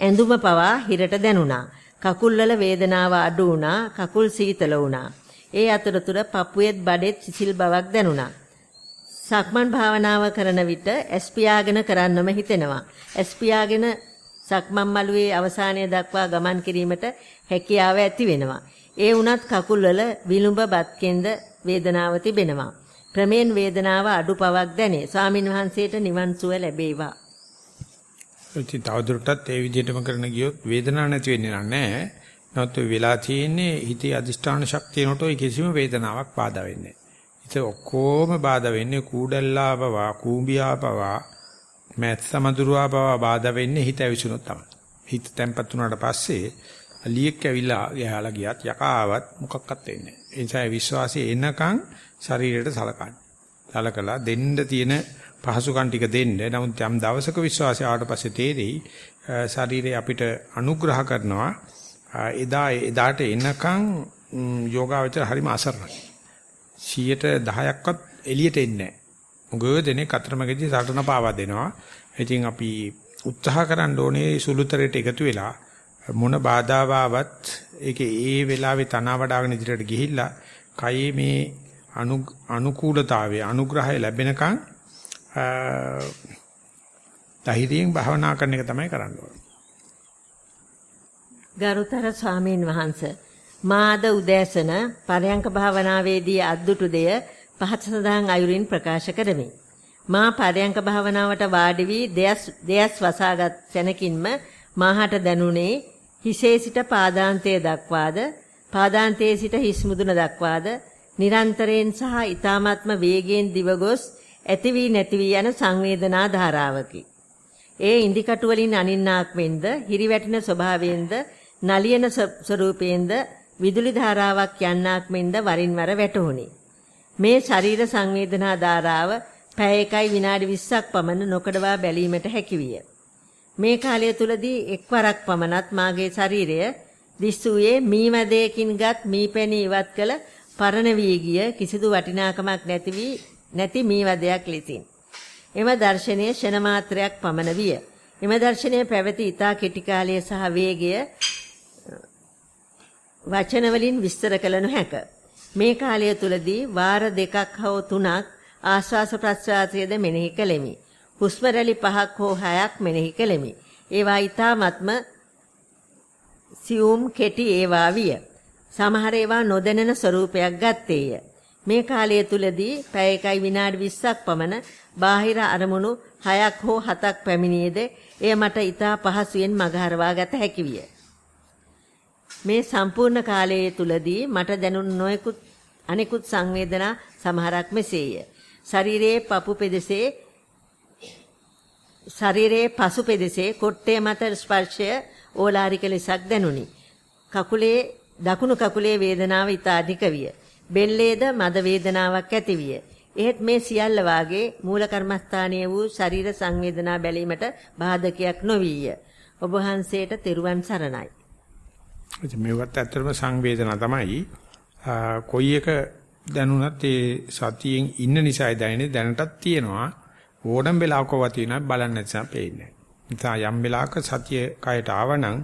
ඇඳුම පවා හිරට දැනුණා. කකුල්වල වේදනාව අඩු වුණා, කකුල් සීතල වුණා. ඒ අතරතුර පපුවේත් බඩෙත් සිසිල් බවක් දැනුණා. සක්මන් භාවනාව කරන විට ඇස් පියාගෙන කරන්නම හිතෙනවා. ඇස් පියාගෙන සක්මන් මළුවේ අවසානය දක්වා ගමන් කිරීමට හැකියාව ඇති වෙනවා. ඒ වුණත් කකුල්වල විලුඹ බත්කෙන්ද වේදනාව තිබෙනවා. ක්‍රමෙන් වේදනාව අඩු පවක් දැනේ. ස්වාමින් වහන්සේට නිවන් සුව ලැබේවා. ඉතින් තවදුරටත් ඒ විදිහටම කරන ගියොත් වේදනාවක් නැති වෙන්නේ නැහැ. නමුත් වෙලා තියෙන්නේ හිතේ අදිෂ්ඨාන ශක්තිය නොටෝ කිසිම වේදනාවක් බාධා වෙන්නේ නැහැ. ඉතින් ඔක්කොම බාධා වෙන්නේ කූඩල්ලා පවා, කූඹියා පවා, මැත් සමදුරුවා පවා බාධා වෙන්නේ හිත ඇවිසුනොත් තමයි. හිත තැම්පත් වුණාට පස්සේ අලියෙක් ඇවිල්ලා ගහලා ගියත් යකාවත් මොකක්වත් වෙන්නේ නැහැ. ඒ නිසා විශ්වාසය එනකන් ශරීරයට සලකන්න. සලකලා දෙන්න තියෙන පහසුකම් ටික දෙන්න. නමුත් යම් දවසක විශ්වාසය ආවට පස්සේ තේරෙයි ශරීරය අපිට අනුග්‍රහ කරනවා. එදා එදාට එනකන් යෝගාවචර හරිම අසරණයි. 110ක්වත් එළියට එන්නේ නැහැ. උගව දෙනේ කතරමගදී සටන පාවා දෙනවා. ඉතින් අපි උත්සාහ කරන්න ඕනේ සුළුතරයට එකතු වෙලා මොන බාධාව ආවත් ඒකේ ඒ වෙලාවේ තනවා වඩාගෙන ඉදිරියට ගිහිල්ලා කයේ මේ අනුකූලතාවය අනුග්‍රහය ලැබෙනකන් ධෛර්යයෙන් භාවනා කරන එක තමයි කරන්න ඕනේ. ගරුතර ස්වාමීන් වහන්ස මාද උදෑසන පරයන්ක භාවනාවේදී අද්දුටු දෙය පහත සදාන් අයුරින් ප්‍රකාශ කරමි. මා පරයන්ක භාවනාවට වාඩි වී දෙයස් දෙයස් වසාගත් සැනකින්ම මාහට දැනුනේ හිසේ සිට පාදාන්තයේ දක්වාද පාදාන්තයේ සිට හිස් මුදුන දක්වාද නිරන්තරයෙන් සහ ඊ타මාත්ම වේගයෙන් දිවගොස් ඇති වී නැති වී යන සංවේදනා ධාරාවකි. ඒ ඉන්දිකටු වලින් අනින්නාක් වෙන්ද, හිරිවැටෙන ස්වභාවයෙන්ද, නලියන ස්වරූපයෙන්ද විදුලි ධාරාවක් යන්නාක් මෙන්ද වරින් වර වැටහුණි. මේ ශරීර සංවේදනා ධාරාව පැය එකයි විනාඩි 20ක් පමණ නොකඩවා බැලීමට හැකිවිය. මේ කාලය තුලදී එක්වරක් පමණත් මාගේ ශරීරය දිස්සුවේ මීමැදයකින්ගත් මීපැණි ඉවත් කළ පරණ වී ගිය කිසිදු වටිනාකමක් නැති වී නැති මීවැදයක් ලෙසින්. එම දර්ශනයේ ෂණ මාත්‍රයක් පමණ විය. එම දර්ශනයේ පැවති ඊතා කෙටි කාලය සහ වේගය වචන වලින් විස්තර කළ නොහැක. මේ කාලය තුලදී වාර දෙකක් හෝ තුනක් ආශ්වාස ප්‍රශ්වාසයේද මෙනෙහි කෙලෙමි. හුස්ම රැලි පහක් හෝ හයක් මෙනෙහි කෙලෙමි. ඒවා ඊ타ත්ම සියුම් කෙටි ඒවා විය. සමහර ඒවා නොදැනෙන ස්වරූපයක් ගත්තේය. මේ කාලය තුලදී පැය එකයි විනාඩි 20ක් පමණ බාහිර අරමුණු 6ක් හෝ 7ක් පැමිණියේද එය මට ඊටා පහසුවෙන් මගහරවා ගත හැකි විය. මේ සම්පූර්ණ කාලයේ තුලදී මට දැනුණු නොයෙකුත් අනෙකුත් සංවේදනා සමහරක් මෙසේය. ශරීරයේ පපු පෙදෙසේ ශරීරයේ පසු පෙදෙසේ කොට්ටේ මත ස්පර්ශය ඕලාරික ලෙසක් දැනුනි. කකුලේ දකුණු කකුලේ වේදනාව ඊට අධික විය. බෙල්ලේද මද වේදනාවක් ඇති විය. එහෙත් මේ සියල්ල වාගේ මූල කර්මස්ථානීය වූ ශරීර සංවේදනා බැලීමට බාධකයක් නොවිය. ඔබ වහන්සේට තෙරුවන් සරණයි. මේවත් ඇත්තටම සංවේදනා තමයි. කොයි එක දැනුණත් ඒ සතියෙන් ඉන්න නිසායි දැනෙන්නේ දැනටත් තියෙනවා. ඕඩම් වෙලාවකව තියෙනවා බලන්න නැත්නම් පේන්නේ නැහැ. යම් වෙලාවක සතිය කයට ආවනම්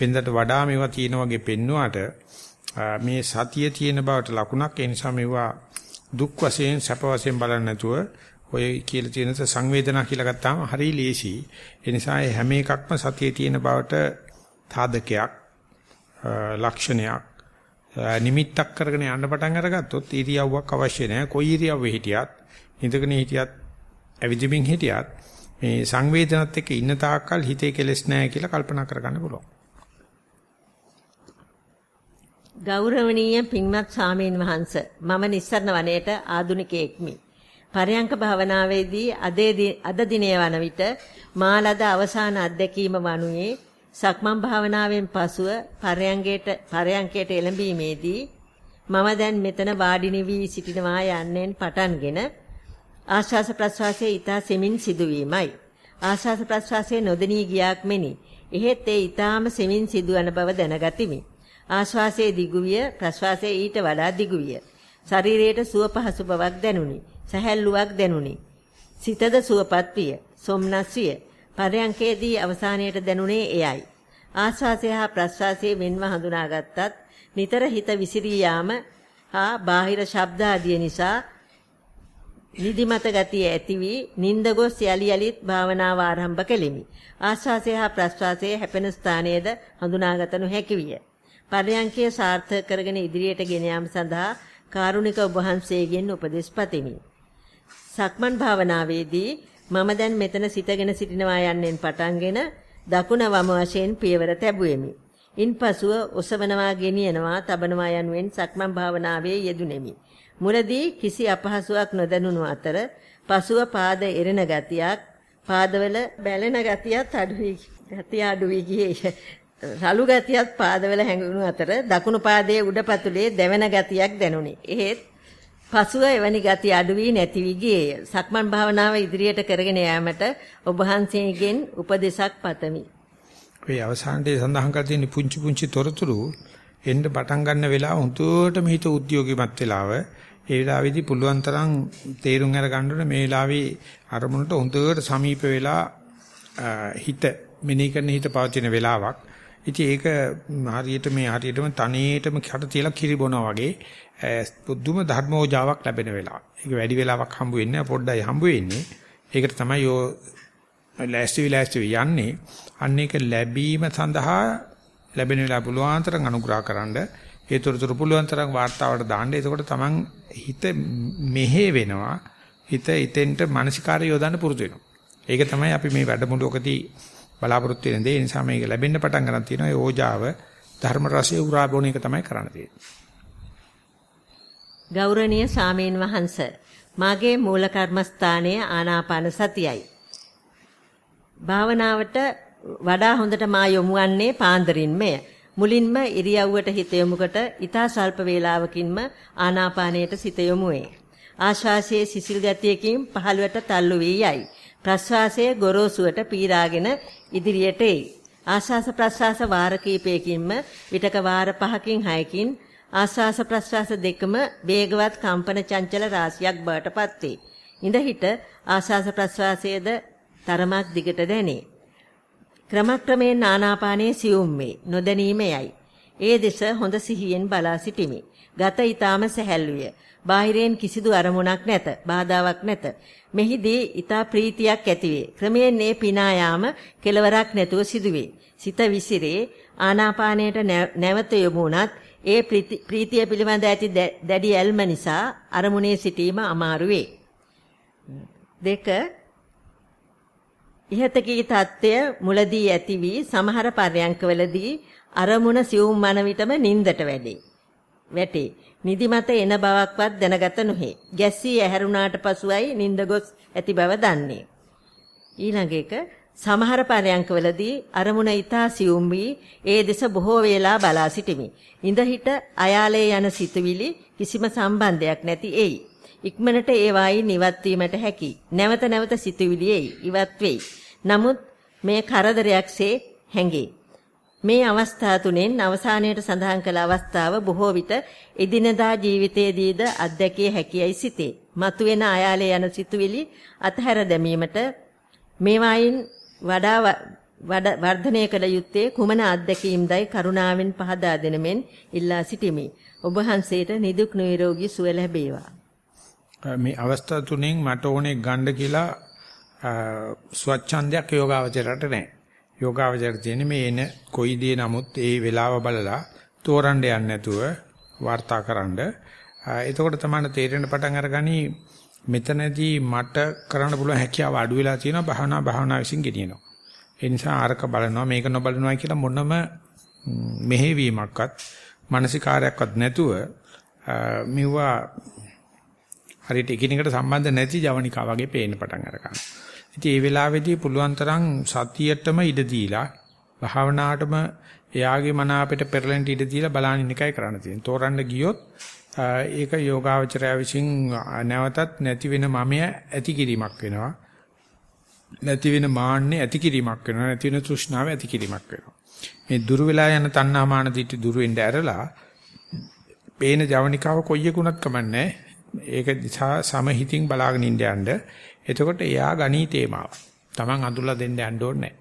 වෙනදට වඩා මේවා තියෙන වගේ පෙන්නුවාට මේ සතිය තියෙන බවට ලකුණක් ඒ නිසා මේවා දුක් වශයෙන් සැප වශයෙන් බලන්න නැතුව ඔය කියලා තියෙන සංවේදනා කියලා ගත්තාම හරි ලේසි. ඒ නිසා හැම එකක්ම සතියේ තියෙන බවට තාදකයක් ලක්ෂණයක් නිමිත්තක් කරගෙන යන්න පටන් අරගත්තොත් ඉරියව්වක් අවශ්‍ය නැහැ. කොයි ඉරියව්වේ හිටියත් ඉඳගෙන හිටියත් ඇවිදිමින් හිටියත් මේ සංවේදනත් එක්ක ඉන්න තාක්කල් හිතේ කෙලෙස් නැහැ කියලා කල්පනා කරගන්න පුළුවන්. ගෞරවනීය පින්වත් සාමීන් වහන්ස මම නිස්සරණ වනයේට ආදුනිකයෙක්මි. පරයන්ක භාවනාවේදී අද දිනේ වන විට මාලද අවසාන අත්දැකීම වනුයේ සක්මන් භාවනාවෙන් පසුව පරයන්කේට පරයන්කේට එළඹීමේදී මම දැන් මෙතන වාඩි නිවි සිටිනවා යන්නෙන් පටන්ගෙන ආශ්වාස ප්‍රශ්වාසයේ ඊතා සෙමින් සිදුවීමයි. ආශ්වාස ප්‍රශ්වාසයේ නොදෙනී ගියාක් මෙනි. එහෙත් ඒ ඊතාම සෙමින් සිදුවන බව දැනගතිමි. ආශ්වාසයේ දිගුවිය ප්‍රශ්වාසයේ ඊට වඩා දිගුවිය. ශරීරයට සුව පහසු බවක් දැනුනි. සැහැල්ලුවක් දැනුනි. සිතද සුවපත් විය. සොම්නස් විය. පරයන්කේදී අවසානයේට දැනුනේ එයයි. ආශ්වාසය හා ප්‍රශ්වාසයේ වෙන්ව හඳුනාගත්තත් නිතර හිත විසිරී යාම හා බාහිර ශබ්ද ආදිය නිසා නිදිමත ගතිය ඇති වී නිින්ද ගොස් යලි යලිත් භාවනාව ආරම්භ කෙලිමි. ආස්වාසය හා ප්‍රස්වාසයේ හැපෙන ස්ථානයේද හඳුනාගත නොහැකි විය. පරයන්කය සාර්ථක කරගෙන ඉදිරියට ගෙන යාම සඳහා කාරුණික ඔබ වහන්සේගෙන් උපදෙස් පතමි. සක්මන් භාවනාවේදී මම දැන් මෙතන සිටගෙන සිටිනවා යන්නෙන් පටන්ගෙන දකුණ වම වශයෙන් පියවර තැබුවෙමි. ඉන්පසුව ඔසවනවා ගෙනියනවා තබනවා යනුවෙන් සක්මන් භාවනාවේ යෙදුණෙමි. මුලදී කිසි අපහසුාවක් නොදැනුණු අතර පසුව පාද එරෙන ගතියක් පාදවල බැලෙන ගතියත් අඩු වී ගතිය අඩු වී ගියේ රළු ගතියත් පාදවල හැඟුණු අතර දකුණු පාදයේ උඩ පතුලේ දැවෙන ගතියක් දැනුනි. එහෙත් පසුව එවැනි ගති අඩු වී නැති වී ගියේය. සක්මන් භාවනාව ඉදිරියට කරගෙන යාමට ඔබ වහන්සේගෙන් උපදෙසක් පතමි. ඔය අවසානයේ සඳහන් කර තියෙන පුංචි පුංචි තොරතුරු එන්න පටන් ගන්න වෙලාව හුදුටම හිත උද්‍යෝගිමත් වෙලාව ඒ වෙලාවේදී පුළුවන් තරම් තේරුම් අරගන්න ඕනේ මේ වෙලාවේ අරමුණට හොඳට සමීප වෙලා හිත මෙනෙහි කරන හිත පවතින වෙලාවක්. ඉතින් ඒක හරියට මේ හරියටම තනියටම කට තියලා කිරි බොනවා වගේ පුදුම ධර්මෝජාවක් ලැබෙන වෙලාව. ඒක වැඩි වෙලාවක් හම්බ වෙන්නේ පොඩ්ඩයි හම්බ වෙන්නේ. ඒකට තමයි යෝ ලෑස්ති විලාස්ති යන්නේ. අන්න ඒක ලැබීම සඳහා ලැබෙන වෙලාව පුළුවන් තරම් අනුග්‍රහකරනද ඒතරතුරු පුළුවන් තරම් වார்த்தාවට දාන්න. එතකොට තමන් හිත මෙහෙ වෙනවා. හිත හිතෙන්ට මානසිකාරය යොදන්න පුරුදු වෙනවා. ඒක තමයි අපි මේ වැඩමුළුවකදී බලාපොරොත්තු වෙන දේ. ඒ නිසා මේක ලැබෙන්න පටන් ගන්න තියෙනවා. ඒ ඕජාව ධර්ම රසය උරා බොන එක තමයි කරන්න තියෙන්නේ. ගෞරවනීය සාමීන් වහන්ස මාගේ මූල කර්මස්ථානය ආනාපාන සතියයි. භාවනාවට වඩා හොඳට මා යොමු වන්නේ පාන්දරින්මය. මුලින්ම ඉරියව්වට හිත යොමුකොට ඊතා සල්ප වේලාවකින්ම ආනාපානයට සිත යොමු වේ. ආශ්වාසයේ සිසිල් ගතියකින් පහළවට තල්ලු වී යයි. ප්‍රශ්වාසයේ ගොරෝසුවට පීරාගෙන ඉදිරියට එයි. ආශ්වාස ප්‍රශ්වාස වාර කීපයකින්ම විතක වාර 5කින් 6කින් ආශ්වාස ප්‍රශ්වාස දෙකම වේගවත් කම්පන චංචල රාශියක් බවට පත්වේ. ඉඳ හිට ආශ්වාස ප්‍රශ්වාසයේද තරමක් දිගට දැනේ. ක්‍රමක්‍රමයෙන් ආනාපානයේ සියුම් වේ. නොදැනීමයයි. ඒ දෙස හොඳ සිහියෙන් බලා සිටිමි. ගත ඊටාම සැහැල්ලුය. බාහිරෙන් කිසිදු අරමුණක් නැත. බාධාවක් නැත. මෙහිදී ඊටා ප්‍රීතියක් ඇතිවේ. ක්‍රමයෙන් මේ පිනා යාම කෙලවරක් නැතුව සිදුවේ. සිත විසිරේ ආනාපානයට නැවත යොමුණත් ඒ ප්‍රීතිය පිළිබඳ ඇති දැඩි ඇල්ම නිසා අරමුණේ සිටීම අමාරු වේ. දෙක ඉහතකී தත්ත්වය මුලදී ඇති වී සමහර පර්යංකවලදී අරමුණ සිවුම් මන විටම නින්දට වැඩේ. වැටේ. නිදිමත එන බවක්වත් දැනගත නොහේ. ගැස්සී ඇහැරුණාට පසුයි නින්ද ගොස් ඇති බව දන්නේ. ඊළඟ එක සමහර පරයන්කවලදී අරමුණ ඊතා සියුම් වී ඒ දෙස බොහෝ වේලා බලා සිටිමි. ඉඳ හිට අයාලේ යන සිතුවිලි කිසිම සම්බන්ධයක් නැති එයි. ඉක්මනට ඒ වායින් ඉවත් වීමට හැකි. නැවත නැවත සිතුවිලි එයි. ඉවත් වෙයි. නමුත් මේ කරදරයක්සේ හැඟේ. මේ අවස්ථා තුනෙන් අවසානයේට සඳහන් කළ අවස්ථාව බොහෝ විට එදිනදා ජීවිතයේදීද අත්දැකිය හැකියයි සිතේ. මතුවෙන අයාලේ යන සිතුවිලි අතහැර දැමීමට මේවායින් වඩා වර්ධනය කළ යුත්තේ කුමන අත්දැකීම්දයි කරුණාවෙන් පහදා දෙනමෙන් ඉල්ලා සිටිමි. ඔබ වහන්සේට නිදුක් නිරෝගී සුව ලැබේවා. මේ අවස්ථා තුනෙන් මට ඕනේ ගන්න කියලා ස්වච්ඡන්දයක් යෝගාවචරයට නැහැ. යෝගාවචරයට තියෙන්නේ මේ එන කොයි දේ නමුත් ඒ වෙලාව බලලා තෝරන්න යන්නේ නැතුව වාර්තාකරනද එතකොට තමයි තේරෙන පටන් අරගනි මෙතනදී මට කරන්න පුළුවන් හැකියාව අඩු වෙලා තියෙනවා භාවනා භාවනා විසින් ගෙනියනවා. ඒ නිසා අරක බලනවා මේක නොබලනවා කියලා මොනම මෙහෙවීමක්වත් මානසිකාරයක්වත් නැතුව මෙවුවා හරියට එකිනෙකට සම්බන්ධ නැති ජවනිකා වගේ පේන්න පටන් අරගන්නවා. ඉතින් මේ වෙලාවේදී පුළුවන් තරම් සතියටම ඉඩ දීලා භාවනාවටම එයාගේ මන අපිට පෙරලෙන්න ඉඩ දීලා බලන්න එකයි කරන්න තියෙන්නේ. තෝරන්න ගියොත් ඒක යෝගාවචරය විසින් නැවතත් නැති වෙන මමය ඇති කිරීමක් වෙනවා. නැති වෙන මාන්නේ ඇති කිරීමක් වෙනවා. නැති වෙන තෘෂ්ණාව ඇති කිරීමක් වෙනවා. මේ දුර වෙලා යන තණ්හා මාන දිටි දුර වෙන්න ඇරලා පේන ජවනිකාව කොයි එකුණත් කමන්නේ. ඒක දිහා සමහිතින් බලාගෙන ඉන්න යන්න. එතකොට එයා ගණී තේමාව. Taman අඳුල්ලා දෙන්න යන්න ඕනේ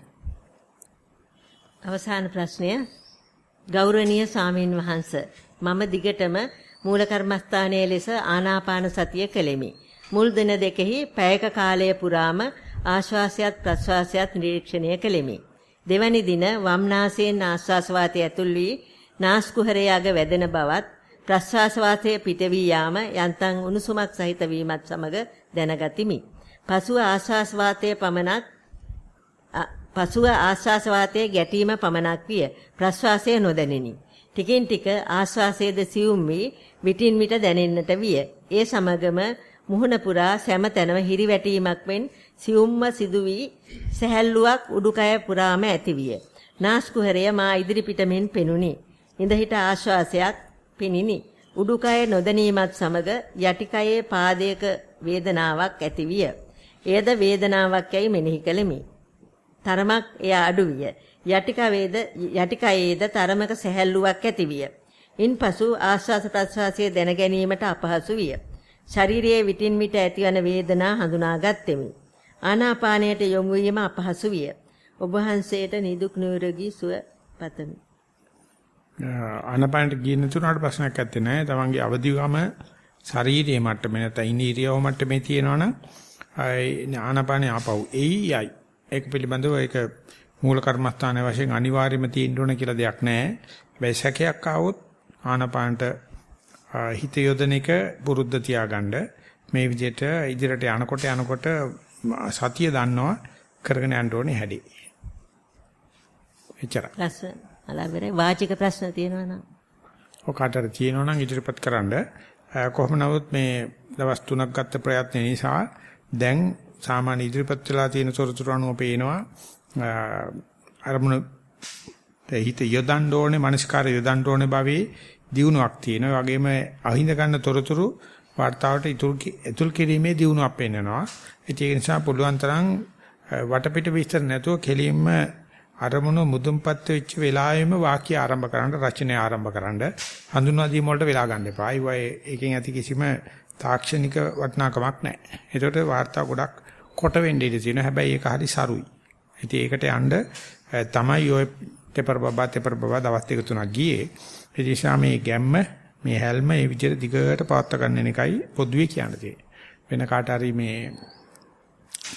අවසාන ප්‍රශ්නය ගෞරවනීය සාමීන් වහන්ස මම දිගටම මූල කර්මස්ථානයේ ලෙස ආනාපාන සතිය කෙලෙමි. මුල් දින දෙකෙහි පැයක කාලය පුරාම ආශ්වාසයත් ප්‍රශ්වාසයත් නිරීක්ෂණය කෙලෙමි. දෙවැනි දින වම්නාසයෙන් ආශ්වාස වාතය ඇතුල් වී නාස්කුහරයේ අග වැදෙන බවත් ප්‍රශ්වාස වාතය පිට වී යාම යන්තම් උණුසුමක් සහිත වීමත් සමග දැනගතිමි. පසුව ආශ්වාස වාතය පමණක් පසුව ආශ්වාස වාතයේ ගැටීම පමණක් විය. ප්‍රශ්වාසය නොදැනිනි. ටිකින් ටික ආශ්වාසයේද සියුම් වී විටින් විට දැනෙන්නට විය. ඒ සමගම මුහුණ පුරා සෑම තැනම හිරිවැටීමක් මෙන් සියුම්ම සිදු වී සැහැල්ලුවක් උඩුකය පුරාම ඇතිවිය. නාස්කුහරය මා ඉදිරි පිටමින් පෙනුනි. ඉඳ හිට ආශ්වාසයක් පිනිනි. උඩුකය නොදැනීමත් සමග යටිකයේ පාදයක වේදනාවක් ඇතිවිය. එයද වේදනාවක් යයි මෙනෙහි කළෙමි. තරමක් එය අඩු විය. යටිකවේද යටිකයේද තරමක සැහැල්ලුවක් ඇතිවිය. ඉන්පසු ආශ්වාස ප්‍රශ්වාසයේ දැන ගැනීමට අපහසු විය. ශරීරයේ විටින් විට ඇතිවන වේදනා හඳුනාගත්ෙමි. ආනාපානයට යොමු වීම අපහසු විය. ඔබ වහන්සේට නිදුක් නිරෝගී සුව පතමි. ආනාපානට ගියන තුනට ප්‍රශ්නයක් නැත්තේ නෑ. තමන්ගේ අවදිවම ශරීරයේ මට්ටමේ නැත්නම් ඉන්ද්‍රියව මට්ටමේ තියෙනවනම් ආනාපානේ ආපහු එයි යයි. ඒක පිළිබඳව ඒක මූල කර්මස්ථානයේ වශයෙන් අනිවාර්යම තියෙන්න ඕන කියලා දෙයක් නැහැ. හැබැයි සැකයක් ආවොත් ආනපානට හිත යොදන එක පුරුද්ද තියාගන්න. මේ විදිහට ඉදිරියට යනකොට යනකොට සතිය දන්නවා කරගෙන යන්න ඕනේ හැටි. එච්චරයි. ප්‍රශ්න අලවරේ වාචික ප්‍රශ්න තියෙනවා නම් ඔකට තියෙනවා නම් ඉදිරිපත් කරන්න කොහොම නමුත් මේ දවස් 3ක් ගත්ත ප්‍රයත්න නිසා දැන් සාමාන්‍ය ඉදිරිපත් වෙලා තියෙන තොරතුරු අනුව පේනවා අරමුණ හිත යොදන්න ඕනේ, මනස්කාර යොදන්න ඕනේ භවයේ දියුණුවක් තියෙනවා. වගේම අහිඳ ගන්න තොරතුරු වார்த்தාවට ඉතුල් කිරීමේ දියුණුවක් පෙන්වනවා. ඒක නිසා පුළුවන් තරම් වටපිට විස්තර නැතුව කෙලින්ම අරමුණු මුදුන්පත් වෙච්ච වෙලාවෙම වාක්‍ය ආරම්භ කරන්න රචනය ආරම්භ කරන්න හඳුන්වා දීම වලට වෙලා ගන්න එපා. අයවා ඒකෙන් ඇති කිසිම තාක්ෂණික වටිනාකමක් නැහැ. ඒකට වාර්තා ගොඩක් කොට වෙන්න ඉඩ තියෙනවා. හැබැයි ඒක හරි සරුයි. ඉතින් ඒකට යන්න තමයි ඔය තෙපර බබා තෙපර බබා දවස් දෙක තුනක් ගියේ. ඒ නිසා මේ ගැම්ම මේ හැල්ම මේ විදිහට දිගට පවත්වා ගන්න එකයි පොදුවේ කියන්න තියෙන්නේ. වෙන කාට හරි මේ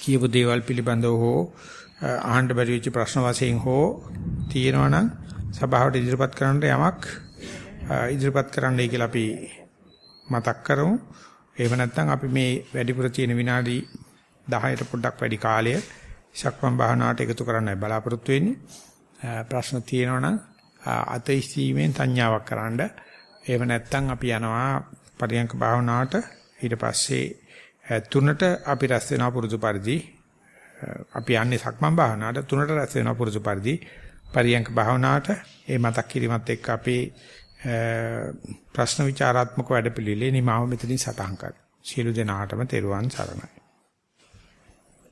කියපු දේවල් පිළිබඳව හෝ අහන්න බැරි වෙච්ච ප්‍රශ්න වශයෙන් හෝ තියෙනවා නම් සභාවට ඉදිරිපත් කරන්න යමක් ඉදිරිපත් කරන්නයි කියලා අපි මතක් කරමු. එහෙම නැත්නම් අපි මේ වැඩිපුර තියෙන විනාඩි 10ට පොඩ්ඩක් වැඩි කාලය ශක්මන් භාවනාවට එකතු කරන්නයි බලාපොරොත්තු වෙන්නේ. ප්‍රශ්න තියෙනවා නම් අතීසීමෙන් සංඥාවක් කරන්න. එහෙම නැත්නම් අපි යනවා පරියංක භාවනාවට ඊට පස්සේ තුනට අපි රැස් වෙනවා පුරුදු පරිදි අපි යන්නේ සක්මන් භාවනාවට තුනට රැස් වෙනවා පුරුදු පරිදි පරියංක භාවනාවට ඒ මතක් කිරීමත් එක්ක අපි ප්‍රශ්න විචාරාත්මක වැඩපිළිවෙලේ නිමාව මෙතනින් සටහන් කරනවා. සියලු දෙනාටම තෙරුවන් සරණයි.